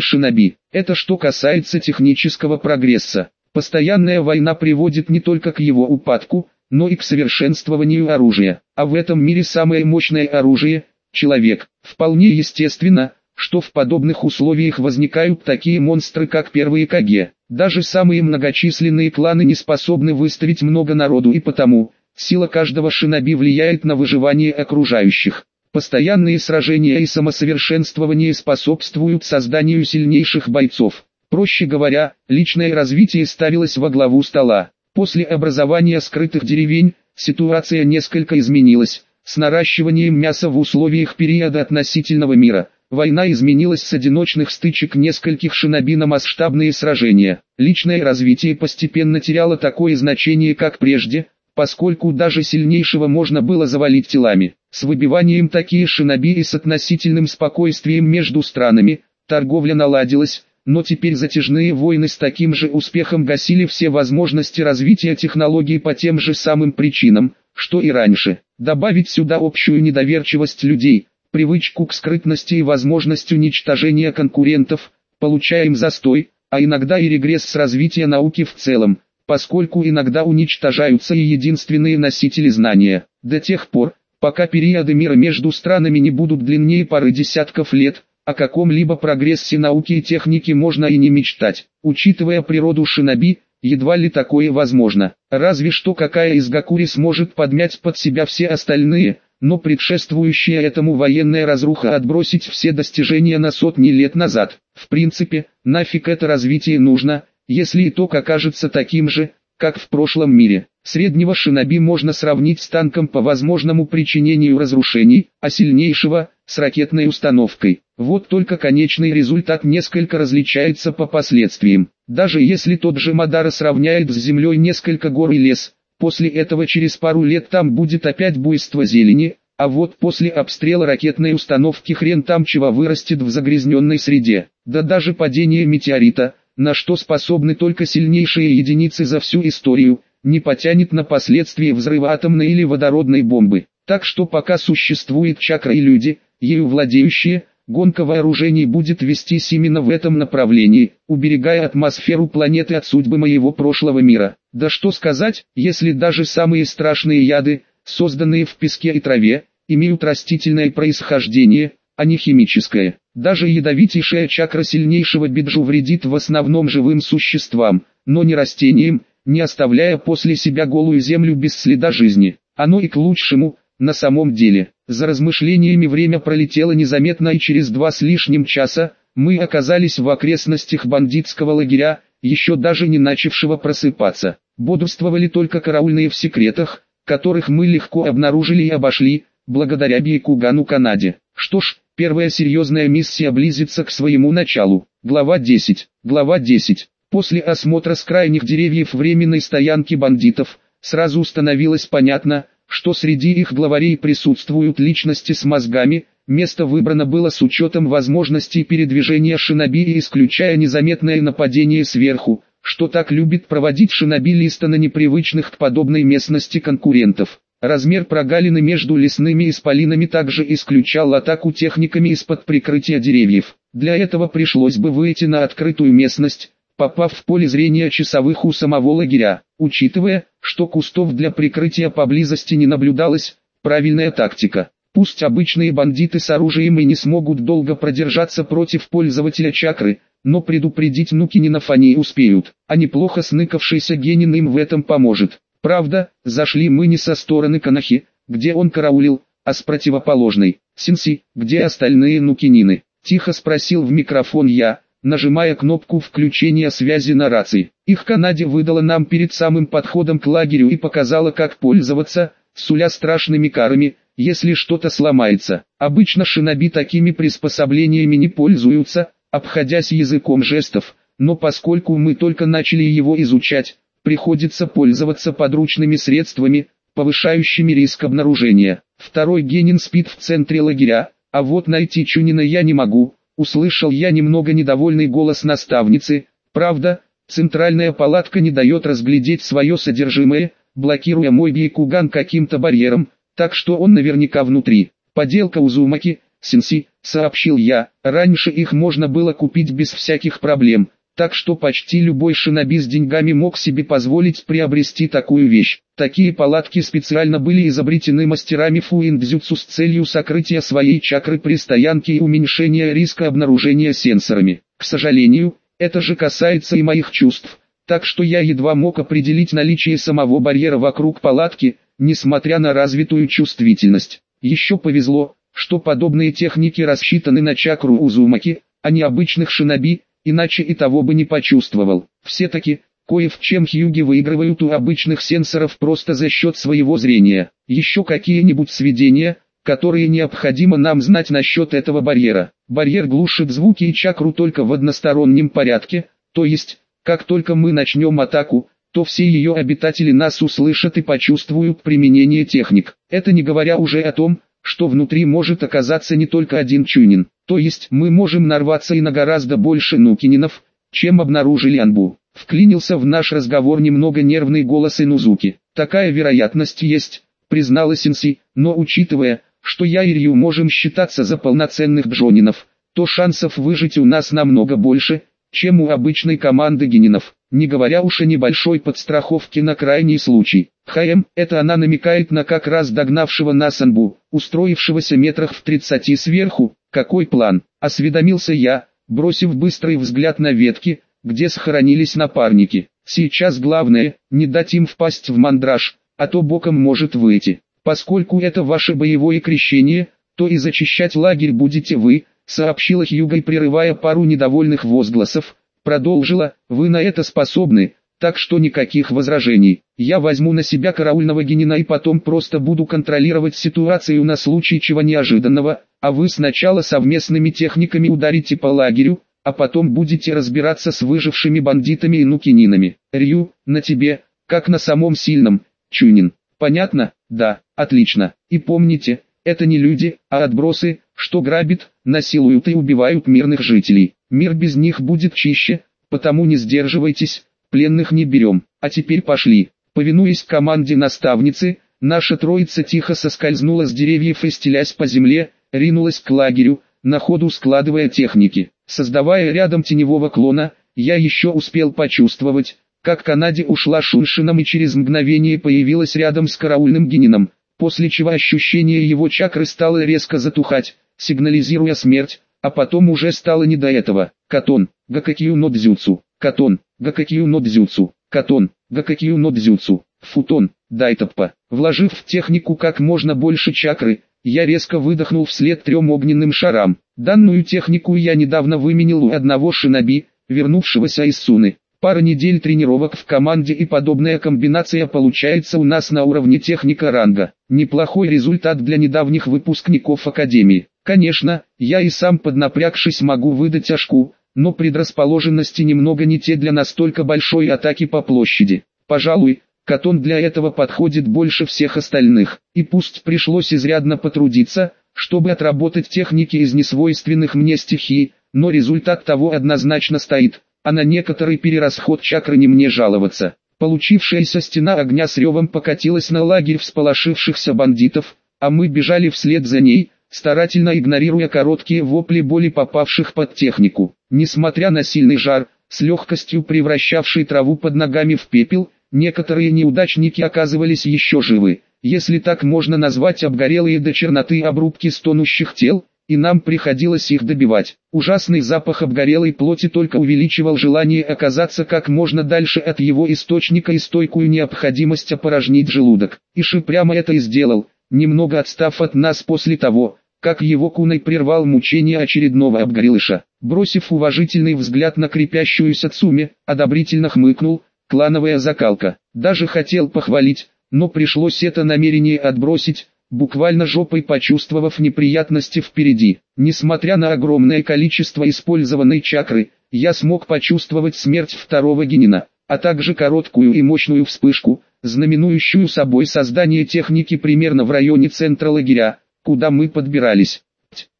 шиноби. Это что касается технического прогресса. Постоянная война приводит не только к его упадку, но и к совершенствованию оружия. А в этом мире самое мощное оружие – человек. Вполне естественно, что в подобных условиях возникают такие монстры как первые Каге. Даже самые многочисленные кланы не способны выставить много народу и потому, сила каждого шиноби влияет на выживание окружающих. Постоянные сражения и самосовершенствование способствуют созданию сильнейших бойцов. Проще говоря, личное развитие ставилось во главу стола. После образования скрытых деревень, ситуация несколько изменилась. С наращиванием мяса в условиях периода относительного мира, война изменилась с одиночных стычек нескольких шиноби на масштабные сражения. Личное развитие постепенно теряло такое значение как прежде, поскольку даже сильнейшего можно было завалить телами. С выбиванием такие шиноби и с относительным спокойствием между странами, торговля наладилась, но теперь затяжные войны с таким же успехом гасили все возможности развития технологий по тем же самым причинам, что и раньше. Добавить сюда общую недоверчивость людей, привычку к скрытности и возможность уничтожения конкурентов, получаем застой, а иногда и регресс с развития науки в целом, поскольку иногда уничтожаются и единственные носители знания. До тех пор, пока периоды мира между странами не будут длиннее пары десятков лет, о каком-либо прогрессе науки и техники можно и не мечтать. Учитывая природу шиноби, едва ли такое возможно. Разве что какая из Гакури сможет подмять под себя все остальные, но предшествующая этому военная разруха отбросить все достижения на сотни лет назад. В принципе, нафиг это развитие нужно, если итог окажется таким же, как в прошлом мире. Среднего шиноби можно сравнить с танком по возможному причинению разрушений, а сильнейшего – с ракетной установкой. Вот только конечный результат несколько различается по последствиям. Даже если тот же Мадара сравняет с землей несколько гор и лес, после этого через пару лет там будет опять буйство зелени, а вот после обстрела ракетной установки хрен там чего вырастет в загрязненной среде. Да даже падение метеорита – на что способны только сильнейшие единицы за всю историю, не потянет на последствия взрыва атомной или водородной бомбы. Так что пока существует чакра и люди, ею владеющие, гонка вооружений будет вестись именно в этом направлении, уберегая атмосферу планеты от судьбы моего прошлого мира. Да что сказать, если даже самые страшные яды, созданные в песке и траве, имеют растительное происхождение, а не химическое. Даже ядовитейшая чакра сильнейшего биджу вредит в основном живым существам, но не растениям, не оставляя после себя голую землю без следа жизни. Оно и к лучшему, на самом деле. За размышлениями время пролетело незаметно и через два с лишним часа, мы оказались в окрестностях бандитского лагеря, еще даже не начавшего просыпаться. Бодрствовали только караульные в секретах, которых мы легко обнаружили и обошли, благодаря Бейкугану Канаде. Что ж, Первая серьезная миссия близится к своему началу. Глава 10. Глава 10. После осмотра с крайних деревьев временной стоянки бандитов, сразу становилось понятно, что среди их главарей присутствуют личности с мозгами, место выбрано было с учетом возможностей передвижения шиноби и исключая незаметное нападение сверху, что так любит проводить шиноби листа на непривычных к подобной местности конкурентов. Размер прогалины между лесными исполинами также исключал атаку техниками из-под прикрытия деревьев. Для этого пришлось бы выйти на открытую местность, попав в поле зрения часовых у самого лагеря. Учитывая, что кустов для прикрытия поблизости не наблюдалось, правильная тактика. Пусть обычные бандиты с оружием и не смогут долго продержаться против пользователя чакры, но предупредить нуки не на фоне успеют, а неплохо сныкавшийся Генин им в этом поможет. Правда, зашли мы не со стороны Канахи, где он караулил, а с противоположной, Синси, где остальные нукинины. Тихо спросил в микрофон я, нажимая кнопку включения связи на рации. Их Канаде выдала нам перед самым подходом к лагерю и показала как пользоваться, суля страшными карами, если что-то сломается. Обычно шиноби такими приспособлениями не пользуются, обходясь языком жестов, но поскольку мы только начали его изучать, приходится пользоваться подручными средствами, повышающими риск обнаружения. Второй Генин спит в центре лагеря, а вот найти Чунина я не могу, услышал я немного недовольный голос наставницы, правда, центральная палатка не дает разглядеть свое содержимое, блокируя мой бейкуган каким-то барьером, так что он наверняка внутри. Поделка Узумаки, Синси, сообщил я, раньше их можно было купить без всяких проблем, так что почти любой шиноби с деньгами мог себе позволить приобрести такую вещь. Такие палатки специально были изобретены мастерами фуиндзюцу с целью сокрытия своей чакры при стоянке и уменьшения риска обнаружения сенсорами. К сожалению, это же касается и моих чувств, так что я едва мог определить наличие самого барьера вокруг палатки, несмотря на развитую чувствительность. Еще повезло, что подобные техники рассчитаны на чакру Узумаки, а не обычных шиноби, иначе и того бы не почувствовал. Все-таки, кое в чем Хьюги выигрывают у обычных сенсоров просто за счет своего зрения. Еще какие-нибудь сведения, которые необходимо нам знать насчет этого барьера. Барьер глушит звуки и чакру только в одностороннем порядке, то есть, как только мы начнем атаку, то все ее обитатели нас услышат и почувствуют применение техник. Это не говоря уже о том, что внутри может оказаться не только один чунин. То есть мы можем нарваться и на гораздо больше нукининов, чем обнаружили Анбу. Вклинился в наш разговор немного нервный голос Инузуки. Такая вероятность есть, признала Синси, но учитывая, что я и Рью можем считаться за полноценных джонинов, то шансов выжить у нас намного больше, чем у обычной команды генинов, не говоря уж о небольшой подстраховке на крайний случай. ХМ, это она намекает на как раз догнавшего нас Анбу, устроившегося метрах в 30 сверху, какой план, осведомился я, бросив быстрый взгляд на ветки, где сохранились напарники. Сейчас главное, не дать им впасть в мандраж, а то боком может выйти. Поскольку это ваше боевое крещение, то и зачищать лагерь будете вы, сообщила Хьюгой прерывая пару недовольных возгласов, продолжила, вы на это способны, так что никаких возражений. Я возьму на себя караульного генина и потом просто буду контролировать ситуацию на случай чего неожиданного, а вы сначала совместными техниками ударите по лагерю, а потом будете разбираться с выжившими бандитами и нукининами. Рю, на тебе, как на самом сильном, Чунин. Понятно? Да, отлично. И помните, это не люди, а отбросы, что грабят, насилуют и убивают мирных жителей. Мир без них будет чище, потому не сдерживайтесь, пленных не берем. А теперь пошли. Повинуясь команде наставницы, наша троица тихо соскользнула с деревьев и стелясь по земле, ринулась к лагерю, на ходу складывая техники. Создавая рядом теневого клона, я еще успел почувствовать, как Канаде ушла Шуншином и через мгновение появилась рядом с караульным генином, после чего ощущение его чакры стало резко затухать, сигнализируя смерть, а потом уже стало не до этого. Катон, Гакакию но дзюцу, Катон, Гакакию но дзюцу, Катон, Гакакию но дзюцу, Футон, Дайтаппа. Вложив в технику как можно больше чакры, я резко выдохнул вслед трем огненным шарам. Данную технику я недавно выменил у одного шиноби, вернувшегося из Суны. Пара недель тренировок в команде и подобная комбинация получается у нас на уровне техника ранга. Неплохой результат для недавних выпускников Академии. Конечно, я и сам поднапрягшись могу выдать ошку, но предрасположенности немного не те для настолько большой атаки по площади. Пожалуй, Катон для этого подходит больше всех остальных, и пусть пришлось изрядно потрудиться, чтобы отработать техники из несвойственных мне стихий, но результат того однозначно стоит а на некоторый перерасход чакры не мне жаловаться. Получившаяся стена огня с ревом покатилась на лагерь всполошившихся бандитов, а мы бежали вслед за ней, старательно игнорируя короткие вопли боли попавших под технику. Несмотря на сильный жар, с легкостью превращавший траву под ногами в пепел, некоторые неудачники оказывались еще живы, если так можно назвать обгорелые до черноты обрубки стонущих тел, и нам приходилось их добивать. Ужасный запах обгорелой плоти только увеличивал желание оказаться как можно дальше от его источника и стойкую необходимость опорожнить желудок. Иши прямо это и сделал, немного отстав от нас после того, как его куной прервал мучение очередного обгорелыша. Бросив уважительный взгляд на крепящуюся Цуми, одобрительно хмыкнул, клановая закалка. Даже хотел похвалить, но пришлось это намерение отбросить, буквально жопой почувствовав неприятности впереди. Несмотря на огромное количество использованной чакры, я смог почувствовать смерть второго генина, а также короткую и мощную вспышку, знаменующую собой создание техники примерно в районе центра лагеря, куда мы подбирались.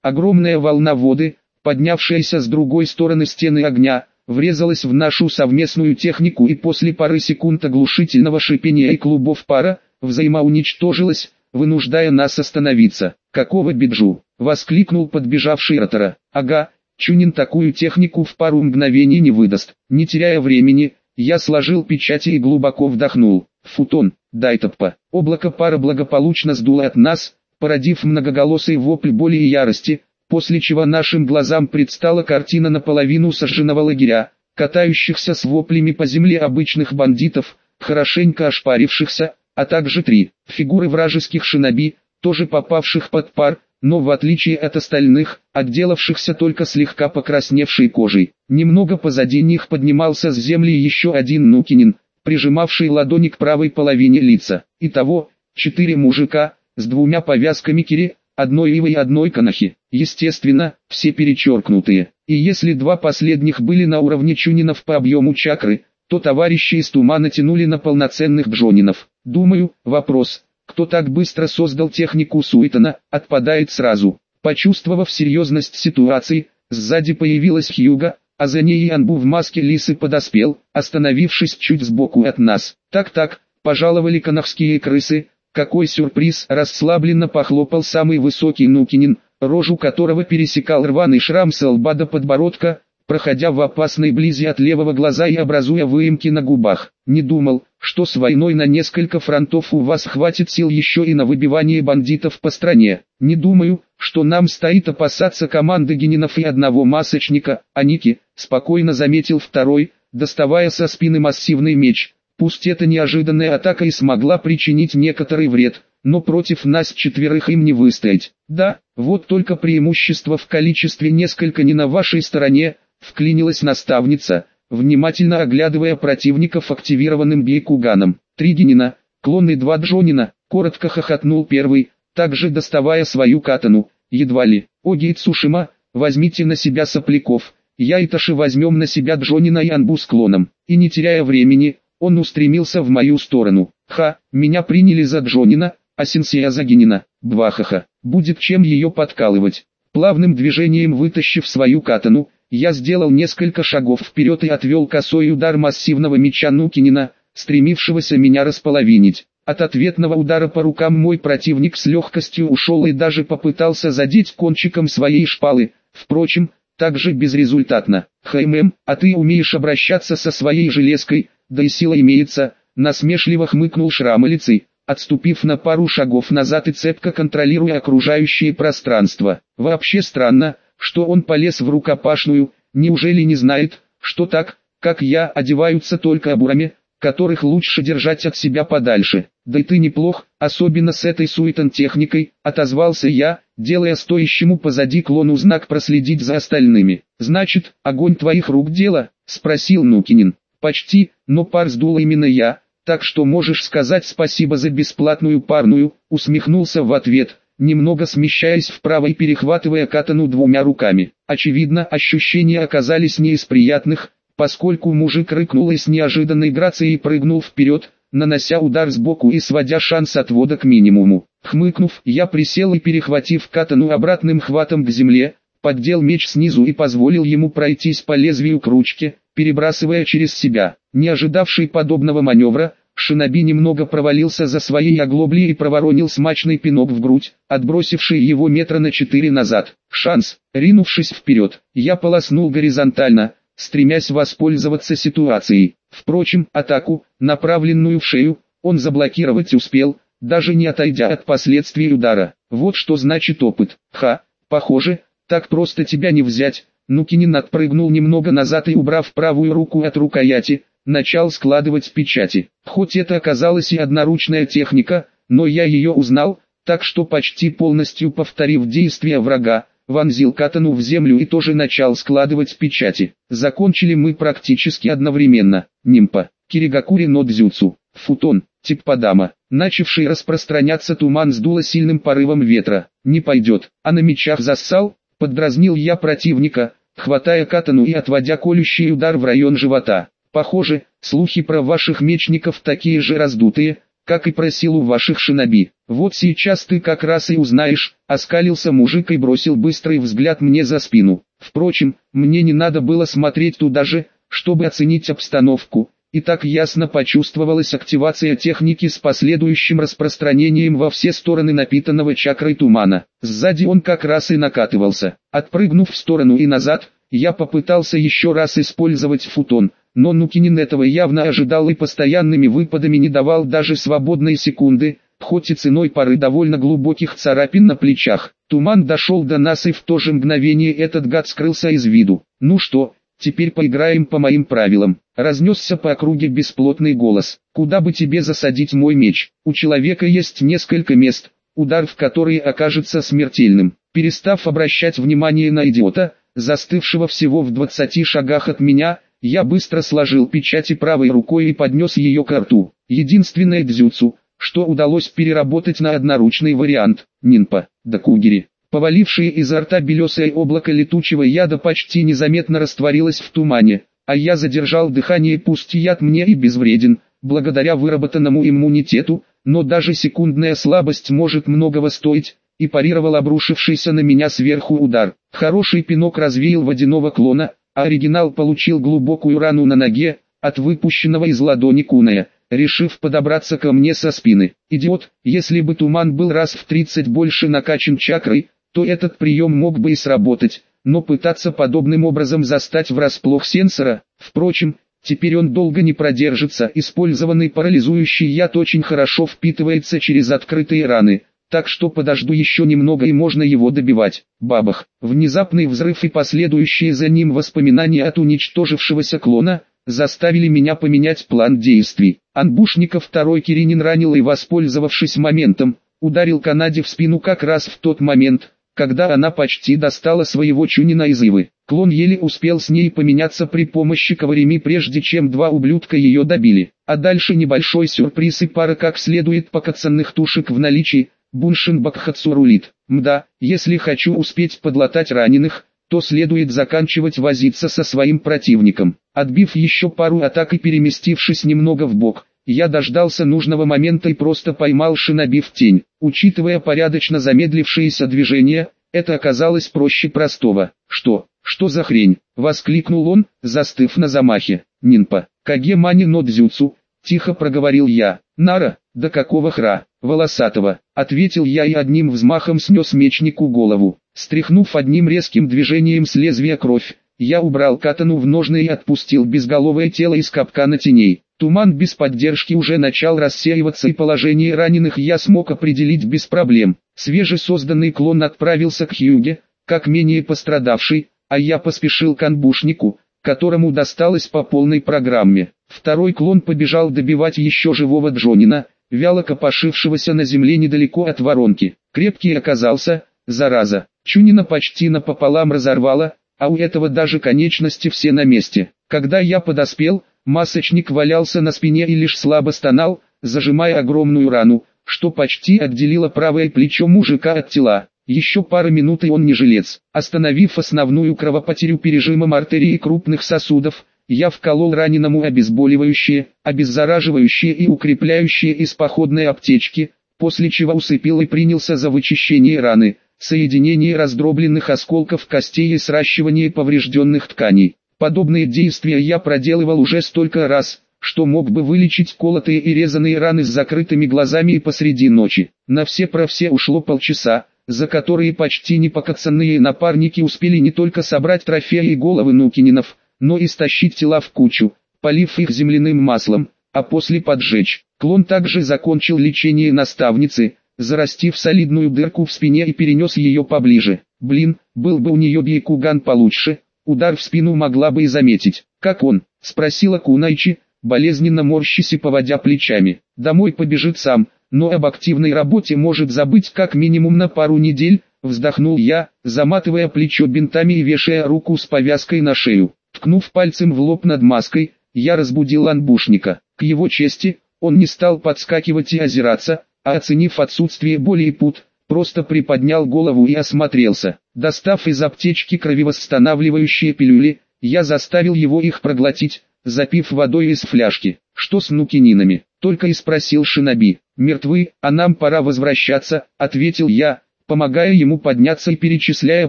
Огромная волна воды, поднявшаяся с другой стороны стены огня, врезалась в нашу совместную технику и после пары секунд оглушительного шипения и клубов пара, взаимоуничтожилась, вынуждая нас остановиться. «Какого биджу?» — воскликнул подбежавший ротора. «Ага, Чунин такую технику в пару мгновений не выдаст». Не теряя времени, я сложил печати и глубоко вдохнул. Футон, дай топа. Облако пара благополучно сдуло от нас, породив многоголосый вопль боли и ярости, после чего нашим глазам предстала картина наполовину сожженного лагеря, катающихся с воплями по земле обычных бандитов, хорошенько ошпарившихся, а также три фигуры вражеских шиноби, тоже попавших под пар, но в отличие от остальных, отделавшихся только слегка покрасневшей кожей. Немного позади них поднимался с земли еще один Нукинин, прижимавший ладони к правой половине лица. Итого, четыре мужика, с двумя повязками кири, одной ивы и одной канахи. Естественно, все перечеркнутые. И если два последних были на уровне чунинов по объему чакры, то товарищи из тумана тянули на полноценных джонинов. Думаю, вопрос, кто так быстро создал технику Суитона, отпадает сразу. Почувствовав серьезность ситуации, сзади появилась Хьюга, а за ней Анбу в маске лисы подоспел, остановившись чуть сбоку от нас. Так-так, пожаловали канахские крысы, какой сюрприз! Расслабленно похлопал самый высокий Нукинин, рожу которого пересекал рваный шрам с лба до подбородка, проходя в опасной близи от левого глаза и образуя выемки на губах. Не думал, что с войной на несколько фронтов у вас хватит сил еще и на выбивание бандитов по стране. Не думаю, что нам стоит опасаться команды Генинов и одного масочника, а Ники, спокойно заметил второй, доставая со спины массивный меч. Пусть эта неожиданная атака и смогла причинить некоторый вред, но против нас четверых им не выстоять. Да, вот только преимущество в количестве несколько не на вашей стороне, вклинилась наставница, внимательно оглядывая противников активированным бейкуганом. Три Генина, клон и два Джонина, коротко хохотнул первый, также доставая свою катану, едва ли. Оги и Цушима, возьмите на себя сопляков, я и Таши возьмем на себя Джонина и Анбу с клоном. И не теряя времени, он устремился в мою сторону. Ха, меня приняли за Джонина, а Синсия за Генина. Бвахаха, будет чем ее подкалывать. Плавным движением вытащив свою катану, я сделал несколько шагов вперед и отвел косой удар массивного меча Нукинина, стремившегося меня располовинить. От ответного удара по рукам мой противник с легкостью ушел и даже попытался задеть кончиком своей шпалы, впрочем, также безрезультатно. Хаймем, а ты умеешь обращаться со своей железкой, да и сила имеется, насмешливо хмыкнул шрамолицей, отступив на пару шагов назад и цепко контролируя окружающее пространство. Вообще странно, что он полез в рукопашную, неужели не знает, что так, как я, одеваются только обурами, которых лучше держать от себя подальше. Да и ты неплох, особенно с этой суетон техникой, отозвался я, делая стоящему позади клону знак проследить за остальными. Значит, огонь твоих рук дело, спросил Нукинин. Почти, но пар сдул именно я, так что можешь сказать спасибо за бесплатную парную, усмехнулся в ответ, немного смещаясь вправо и перехватывая катану двумя руками. Очевидно, ощущения оказались не из приятных, поскольку мужик рыкнул и с неожиданной грацией прыгнул вперед, нанося удар сбоку и сводя шанс отвода к минимуму. Хмыкнув, я присел и перехватив катану обратным хватом к земле, поддел меч снизу и позволил ему пройтись по лезвию к ручке, перебрасывая через себя. Не ожидавший подобного маневра, Шиноби немного провалился за своей оглобли и проворонил смачный пинок в грудь, отбросивший его метра на четыре назад. Шанс, ринувшись вперед, я полоснул горизонтально, стремясь воспользоваться ситуацией. Впрочем, атаку, направленную в шею, он заблокировать успел, даже не отойдя от последствий удара. Вот что значит опыт. Ха, похоже, так просто тебя не взять. Нукинин отпрыгнул немного назад и убрав правую руку от рукояти, начал складывать печати. Хоть это оказалась и одноручная техника, но я ее узнал, так что почти полностью повторив действия врага, вонзил катану в землю и тоже начал складывать печати. Закончили мы практически одновременно. Нимпа, Киригакури но дзюцу, футон, типпадама. Начавший распространяться туман сдуло сильным порывом ветра. Не пойдет, а на мечах зассал, поддразнил я противника, хватая катану и отводя колющий удар в район живота. Похоже, слухи про ваших мечников такие же раздутые, как и про силу ваших шиноби. Вот сейчас ты как раз и узнаешь, оскалился мужик и бросил быстрый взгляд мне за спину. Впрочем, мне не надо было смотреть туда же, чтобы оценить обстановку, и так ясно почувствовалась активация техники с последующим распространением во все стороны напитанного чакрой тумана. Сзади он как раз и накатывался. Отпрыгнув в сторону и назад, я попытался еще раз использовать футон, но Нукинин этого явно ожидал и постоянными выпадами не давал даже свободной секунды, хоть и ценой пары довольно глубоких царапин на плечах. Туман дошел до нас и в то же мгновение этот гад скрылся из виду. Ну что, Теперь поиграем по моим правилам. Разнесся по округе бесплотный голос. Куда бы тебе засадить мой меч? У человека есть несколько мест, удар в которые окажется смертельным. Перестав обращать внимание на идиота, застывшего всего в двадцати шагах от меня, я быстро сложил печати правой рукой и поднес ее к рту. Единственное дзюцу, что удалось переработать на одноручный вариант, нинпа, да кугери. Повалившее изо рта белесое облако летучего яда почти незаметно растворилось в тумане, а я задержал дыхание пусть яд мне и безвреден, благодаря выработанному иммунитету, но даже секундная слабость может многого стоить, и парировал обрушившийся на меня сверху удар. Хороший пинок развеял водяного клона, оригинал получил глубокую рану на ноге, от выпущенного из ладони куная, решив подобраться ко мне со спины. Идиот, если бы туман был раз в 30 больше накачан чакрой, то этот прием мог бы и сработать, но пытаться подобным образом застать врасплох сенсора, впрочем, теперь он долго не продержится, использованный парализующий яд очень хорошо впитывается через открытые раны, так что подожду еще немного и можно его добивать. Бабах, внезапный взрыв и последующие за ним воспоминания от уничтожившегося клона, заставили меня поменять план действий. Анбушника второй Киринин ранил и воспользовавшись моментом, ударил Канаде в спину как раз в тот момент, когда она почти достала своего Чунина из Ивы. Клон еле успел с ней поменяться при помощи Кавареми прежде чем два ублюдка ее добили. А дальше небольшой сюрприз и пара как следует покацанных тушек в наличии, Буншин Бакхацу рулит. Мда, если хочу успеть подлатать раненых, то следует заканчивать возиться со своим противником. Отбив еще пару атак и переместившись немного в бок, я дождался нужного момента и просто поймал шиноби в тень. Учитывая порядочно замедлившееся движение, это оказалось проще простого. «Что? Что за хрень?» — воскликнул он, застыв на замахе. «Нинпа, кагемани но дзюцу», — тихо проговорил я. «Нара, да какого хра, волосатого?» — ответил я и одним взмахом снес мечнику голову. Стряхнув одним резким движением с лезвия кровь, я убрал катану в ножны и отпустил безголовое тело из капкана теней. Туман без поддержки уже начал рассеиваться и положение раненых я смог определить без проблем. Свежесозданный клон отправился к Хьюге, как менее пострадавший, а я поспешил к анбушнику, которому досталось по полной программе. Второй клон побежал добивать еще живого Джонина, вяло копошившегося на земле недалеко от воронки. Крепкий оказался, зараза. Чунина почти напополам разорвала, а у этого даже конечности все на месте. Когда я подоспел, Масочник валялся на спине и лишь слабо стонал, зажимая огромную рану, что почти отделило правое плечо мужика от тела. Еще пара минут и он не жилец. Остановив основную кровопотерю пережимом артерии крупных сосудов, я вколол раненому обезболивающее, обеззараживающее и укрепляющее из походной аптечки, после чего усыпил и принялся за вычищение раны, соединение раздробленных осколков костей и сращивание поврежденных тканей. Подобные действия я проделывал уже столько раз, что мог бы вылечить колотые и резаные раны с закрытыми глазами и посреди ночи. На все про все ушло полчаса, за которые почти непокацанные напарники успели не только собрать трофеи и головы Нукининов, но и стащить тела в кучу, полив их земляным маслом, а после поджечь. Клон также закончил лечение наставницы, зарастив солидную дырку в спине и перенес ее поближе. Блин, был бы у нее бейкуган получше, Удар в спину могла бы и заметить. «Как он?» – спросила Кунайчи, болезненно морщись и поводя плечами. «Домой побежит сам, но об активной работе может забыть как минимум на пару недель», – вздохнул я, заматывая плечо бинтами и вешая руку с повязкой на шею. Ткнув пальцем в лоб над маской, я разбудил анбушника. К его чести, он не стал подскакивать и озираться, а оценив отсутствие боли и пут, просто приподнял голову и осмотрелся. Достав из аптечки кровевосстанавливающие пилюли, я заставил его их проглотить, запив водой из фляжки. «Что с нукининами?» — только и спросил Шиноби. «Мертвы, а нам пора возвращаться», — ответил я, помогая ему подняться и перечисляя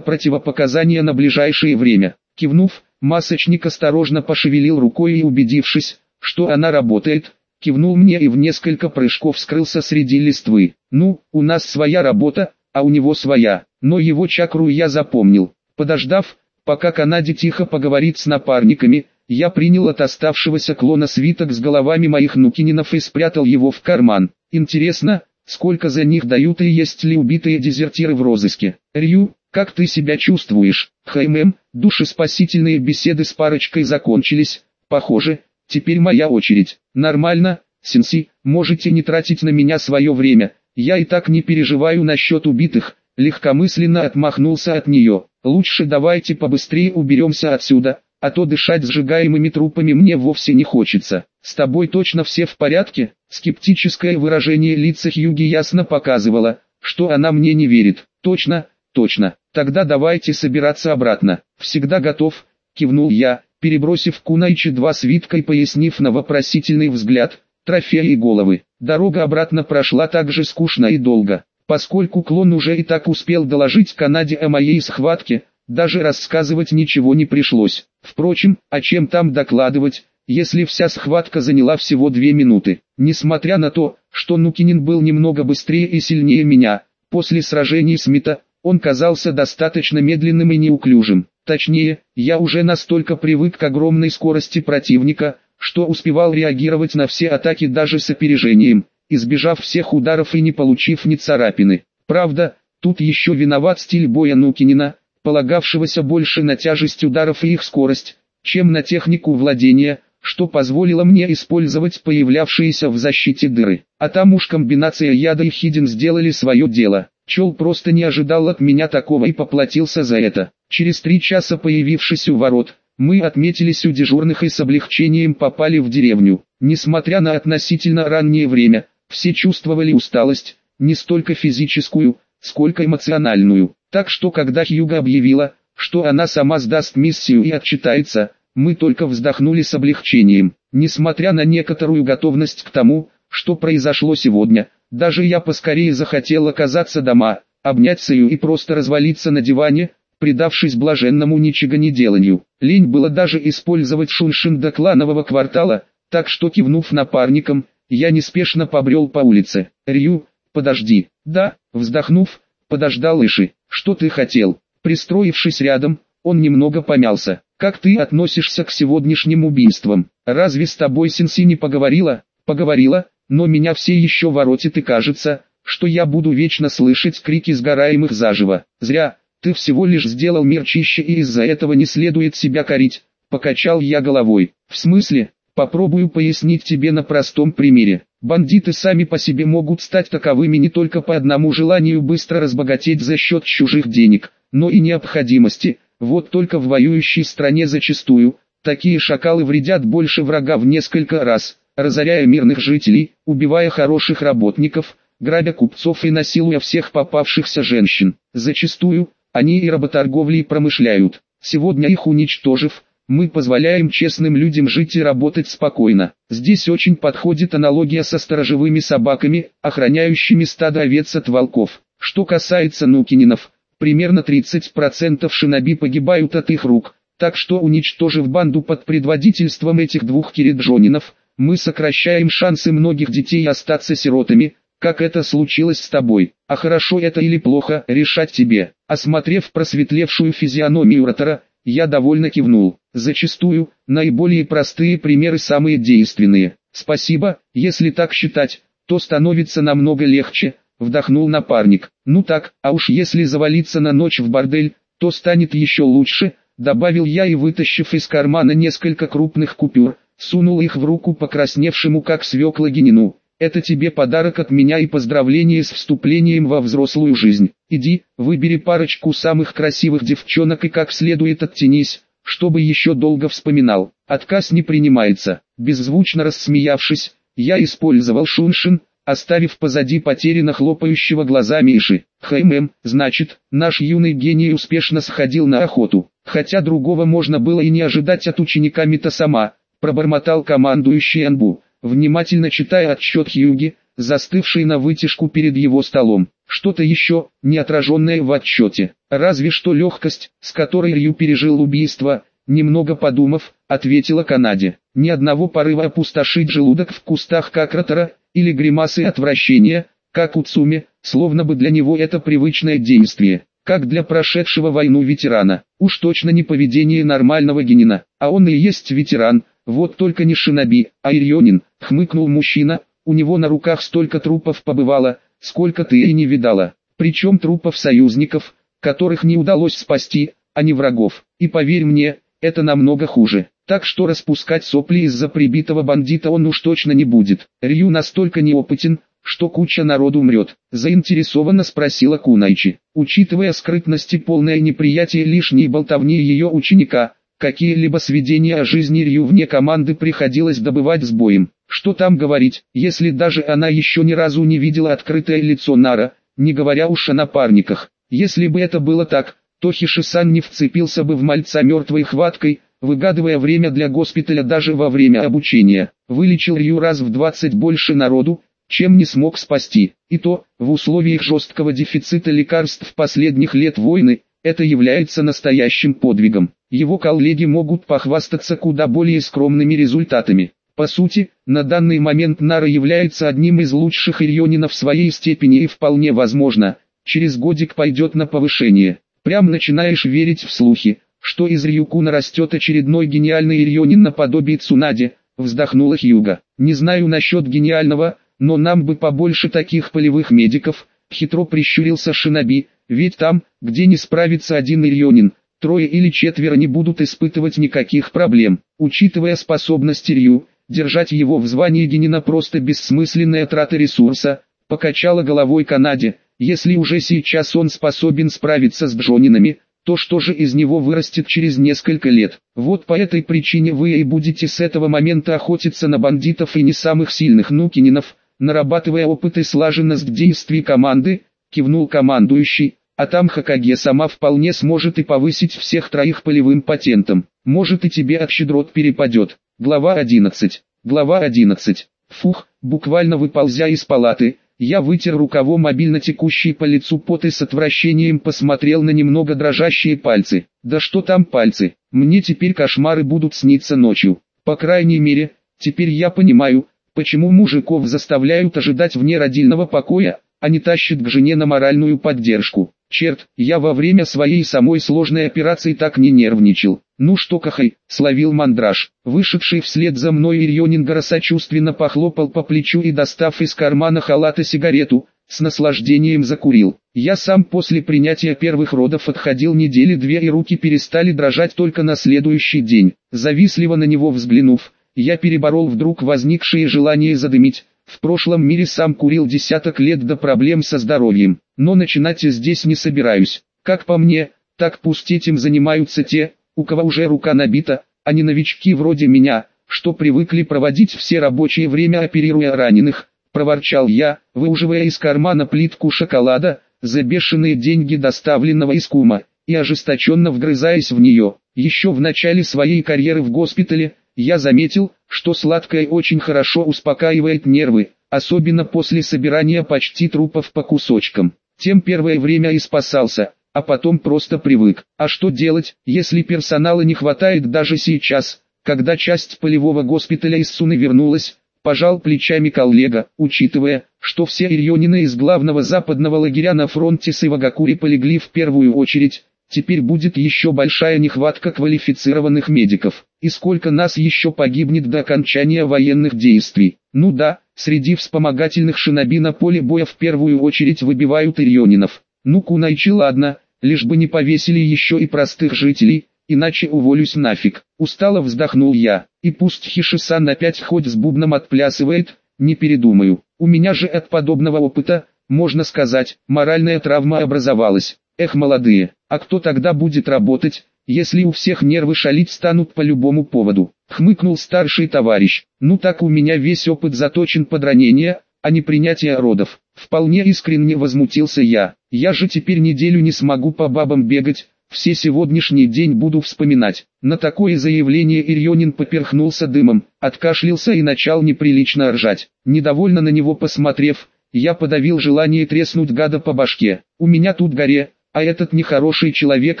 противопоказания на ближайшее время. Кивнув, масочник осторожно пошевелил рукой и убедившись, что она работает, кивнул мне и в несколько прыжков скрылся среди листвы. Ну, у нас своя работа, а у него своя, но его чакру я запомнил. Подождав, пока Канаде тихо поговорит с напарниками, я принял от оставшегося клона свиток с головами моих нукининов и спрятал его в карман. Интересно, сколько за них дают и есть ли убитые дезертиры в розыске. Рю, как ты себя чувствуешь? Хаймем, душеспасительные беседы с парочкой закончились. Похоже, теперь моя очередь. Нормально, Синси, можете не тратить на меня свое время. Я и так не переживаю насчет убитых. Легкомысленно отмахнулся от нее. Лучше давайте побыстрее уберемся отсюда, а то дышать сжигаемыми трупами мне вовсе не хочется. С тобой точно все в порядке? Скептическое выражение лица Хьюги ясно показывало, что она мне не верит. Точно, точно. Тогда давайте собираться обратно. Всегда готов, кивнул я, перебросив Кунайчи два свитка и пояснив на вопросительный взгляд, трофеи и головы. Дорога обратно прошла так же скучно и долго. Поскольку клон уже и так успел доложить Канаде о моей схватке, даже рассказывать ничего не пришлось. Впрочем, о чем там докладывать, если вся схватка заняла всего две минуты. Несмотря на то, что Нукинин был немного быстрее и сильнее меня, после сражений с Мита, он казался достаточно медленным и неуклюжим. Точнее, я уже настолько привык к огромной скорости противника, что успевал реагировать на все атаки даже с опережением, избежав всех ударов и не получив ни царапины. Правда, тут еще виноват стиль боя Нукинина, полагавшегося больше на тяжесть ударов и их скорость, чем на технику владения, что позволило мне использовать появлявшиеся в защите дыры. А там уж комбинация яда и хидин сделали свое дело. Чел просто не ожидал от меня такого и поплатился за это. Через три часа появившись у ворот, мы отметились у дежурных и с облегчением попали в деревню. Несмотря на относительно раннее время, все чувствовали усталость, не столько физическую, сколько эмоциональную. Так что когда Хьюга объявила, что она сама сдаст миссию и отчитается, мы только вздохнули с облегчением. Несмотря на некоторую готовность к тому, что произошло сегодня, даже я поскорее захотел оказаться дома, обнять Саю и просто развалиться на диване, предавшись блаженному ничего не деланию. Лень было даже использовать шуншин до кланового квартала, так что кивнув напарником, я неспешно побрел по улице. Рю, подожди. Да, вздохнув, подождал Иши. Что ты хотел? Пристроившись рядом, он немного помялся. Как ты относишься к сегодняшним убийствам? Разве с тобой Синси не поговорила? Поговорила, но меня все еще воротит и кажется, что я буду вечно слышать крики сгораемых заживо. Зря, ты всего лишь сделал мир чище и из-за этого не следует себя корить. Покачал я головой. В смысле? Попробую пояснить тебе на простом примере. Бандиты сами по себе могут стать таковыми не только по одному желанию быстро разбогатеть за счет чужих денег, но и необходимости. Вот только в воюющей стране зачастую, такие шакалы вредят больше врага в несколько раз разоряя мирных жителей, убивая хороших работников, грабя купцов и насилуя всех попавшихся женщин. Зачастую, они и работорговлей промышляют. Сегодня их уничтожив, мы позволяем честным людям жить и работать спокойно. Здесь очень подходит аналогия со сторожевыми собаками, охраняющими стадо овец от волков. Что касается нукининов, примерно 30% шиноби погибают от их рук, так что уничтожив банду под предводительством этих двух кириджонинов, мы сокращаем шансы многих детей остаться сиротами, как это случилось с тобой. А хорошо это или плохо, решать тебе. Осмотрев просветлевшую физиономию Ротора, я довольно кивнул. Зачастую, наиболее простые примеры самые действенные. Спасибо, если так считать, то становится намного легче, вдохнул напарник. Ну так, а уж если завалиться на ночь в бордель, то станет еще лучше, добавил я и вытащив из кармана несколько крупных купюр, сунул их в руку покрасневшему как свекла Генину. «Это тебе подарок от меня и поздравление с вступлением во взрослую жизнь. Иди, выбери парочку самых красивых девчонок и как следует оттянись, чтобы еще долго вспоминал. Отказ не принимается». Беззвучно рассмеявшись, я использовал шуншин, оставив позади потерянно хлопающего глазами Иши. Хэймэм, значит, наш юный гений успешно сходил на охоту. Хотя другого можно было и не ожидать от ученика Мита сама, пробормотал командующий Анбу. внимательно читая отчет Хьюги, застывший на вытяжку перед его столом. Что-то еще, не отраженное в отчете. Разве что легкость, с которой Рью пережил убийство, немного подумав, ответила Канаде. Ни одного порыва опустошить желудок в кустах Какротера, или гримасы отвращения, как у Цуми, словно бы для него это привычное действие, как для прошедшего войну ветерана. Уж точно не поведение нормального генина, а он и есть ветеран, вот только не шиноби, а Ирионин, хмыкнул мужчина, у него на руках столько трупов побывало, сколько ты и не видала. Причем трупов союзников, которых не удалось спасти, а не врагов. И поверь мне, это намного хуже. Так что распускать сопли из-за прибитого бандита он уж точно не будет. Рью настолько неопытен, что куча народу умрет. Заинтересованно спросила Кунайчи. Учитывая скрытность и полное неприятие лишней болтовни ее ученика, какие-либо сведения о жизни Рью вне команды приходилось добывать с боем. Что там говорить, если даже она еще ни разу не видела открытое лицо Нара, не говоря уж о напарниках. Если бы это было так, то Хишисан не вцепился бы в мальца мертвой хваткой, выгадывая время для госпиталя даже во время обучения. Вылечил Рью раз в 20 больше народу, чем не смог спасти. И то, в условиях жесткого дефицита лекарств последних лет войны, это является настоящим подвигом. Его коллеги могут похвастаться куда более скромными результатами. По сути, на данный момент Нара является одним из лучших Ирионинов в своей степени и вполне возможно, через годик пойдет на повышение. Прям начинаешь верить в слухи, что из Рюкуна растет очередной гениальный Ирионин наподобие Цунади, вздохнула Хьюга. Не знаю насчет гениального, но нам бы побольше таких полевых медиков, хитро прищурился Шиноби, ведь там, где не справится один Ирионин, трое или четверо не будут испытывать никаких проблем. Учитывая способности Рю, держать его в звании Генина просто бессмысленная трата ресурса, покачала головой Канаде, если уже сейчас он способен справиться с Джонинами, то что же из него вырастет через несколько лет. Вот по этой причине вы и будете с этого момента охотиться на бандитов и не самых сильных нукининов, нарабатывая опыт и слаженность действий команды, кивнул командующий, а там Хакаге сама вполне сможет и повысить всех троих полевым патентом. Может и тебе от щедрот перепадет. Глава 11. Глава 11. Фух, буквально выползя из палаты, я вытер рукавом мобильно текущий по лицу пот и с отвращением посмотрел на немного дрожащие пальцы. Да что там пальцы, мне теперь кошмары будут сниться ночью. По крайней мере, теперь я понимаю, почему мужиков заставляют ожидать вне родильного покоя, а не тащат к жене на моральную поддержку. Черт, я во время своей самой сложной операции так не нервничал. Ну что кахай, словил мандраж. Вышедший вслед за мной Ирьонингара сочувственно похлопал по плечу и достав из кармана халата сигарету, с наслаждением закурил. Я сам после принятия первых родов отходил недели две и руки перестали дрожать только на следующий день. Завистливо на него взглянув, я переборол вдруг возникшее желание задымить, в прошлом мире сам курил десяток лет до проблем со здоровьем, но начинать здесь не собираюсь. Как по мне, так пусть этим занимаются те, у кого уже рука набита, а не новички вроде меня, что привыкли проводить все рабочее время оперируя раненых, проворчал я, выуживая из кармана плитку шоколада, за бешеные деньги доставленного из кума, и ожесточенно вгрызаясь в нее. Еще в начале своей карьеры в госпитале, я заметил, что сладкое очень хорошо успокаивает нервы, особенно после собирания почти трупов по кусочкам. Тем первое время и спасался, а потом просто привык. А что делать, если персонала не хватает даже сейчас, когда часть полевого госпиталя из Суны вернулась, пожал плечами коллега, учитывая, что все ирьонины из главного западного лагеря на фронте с Ивагакури полегли в первую очередь, Теперь будет еще большая нехватка квалифицированных медиков. И сколько нас еще погибнет до окончания военных действий. Ну да, среди вспомогательных шиноби на поле боя в первую очередь выбивают ирионинов. Ну кунайчи ладно, лишь бы не повесили еще и простых жителей, иначе уволюсь нафиг. Устало вздохнул я. И пусть Хишисан опять хоть с бубном отплясывает, не передумаю. У меня же от подобного опыта, можно сказать, моральная травма образовалась. Эх молодые, а кто тогда будет работать, если у всех нервы шалить станут по любому поводу? Хмыкнул старший товарищ. Ну так у меня весь опыт заточен под ранения, а не принятие родов. Вполне искренне возмутился я. Я же теперь неделю не смогу по бабам бегать, все сегодняшний день буду вспоминать. На такое заявление Ирьонин поперхнулся дымом, откашлялся и начал неприлично ржать. Недовольно на него посмотрев, я подавил желание треснуть гада по башке. У меня тут горе, а этот нехороший человек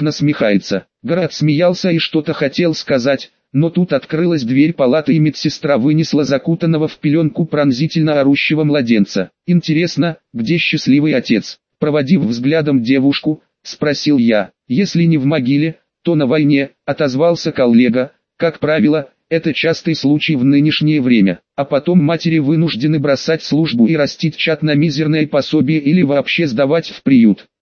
насмехается. Гора смеялся и что-то хотел сказать, но тут открылась дверь палаты и медсестра вынесла закутанного в пеленку пронзительно орущего младенца. Интересно, где счастливый отец? Проводив взглядом девушку, спросил я. Если не в могиле, то на войне, отозвался коллега. Как правило, это частый случай в нынешнее время. А потом матери вынуждены бросать службу и растить чат на мизерное пособие или вообще сдавать в приют.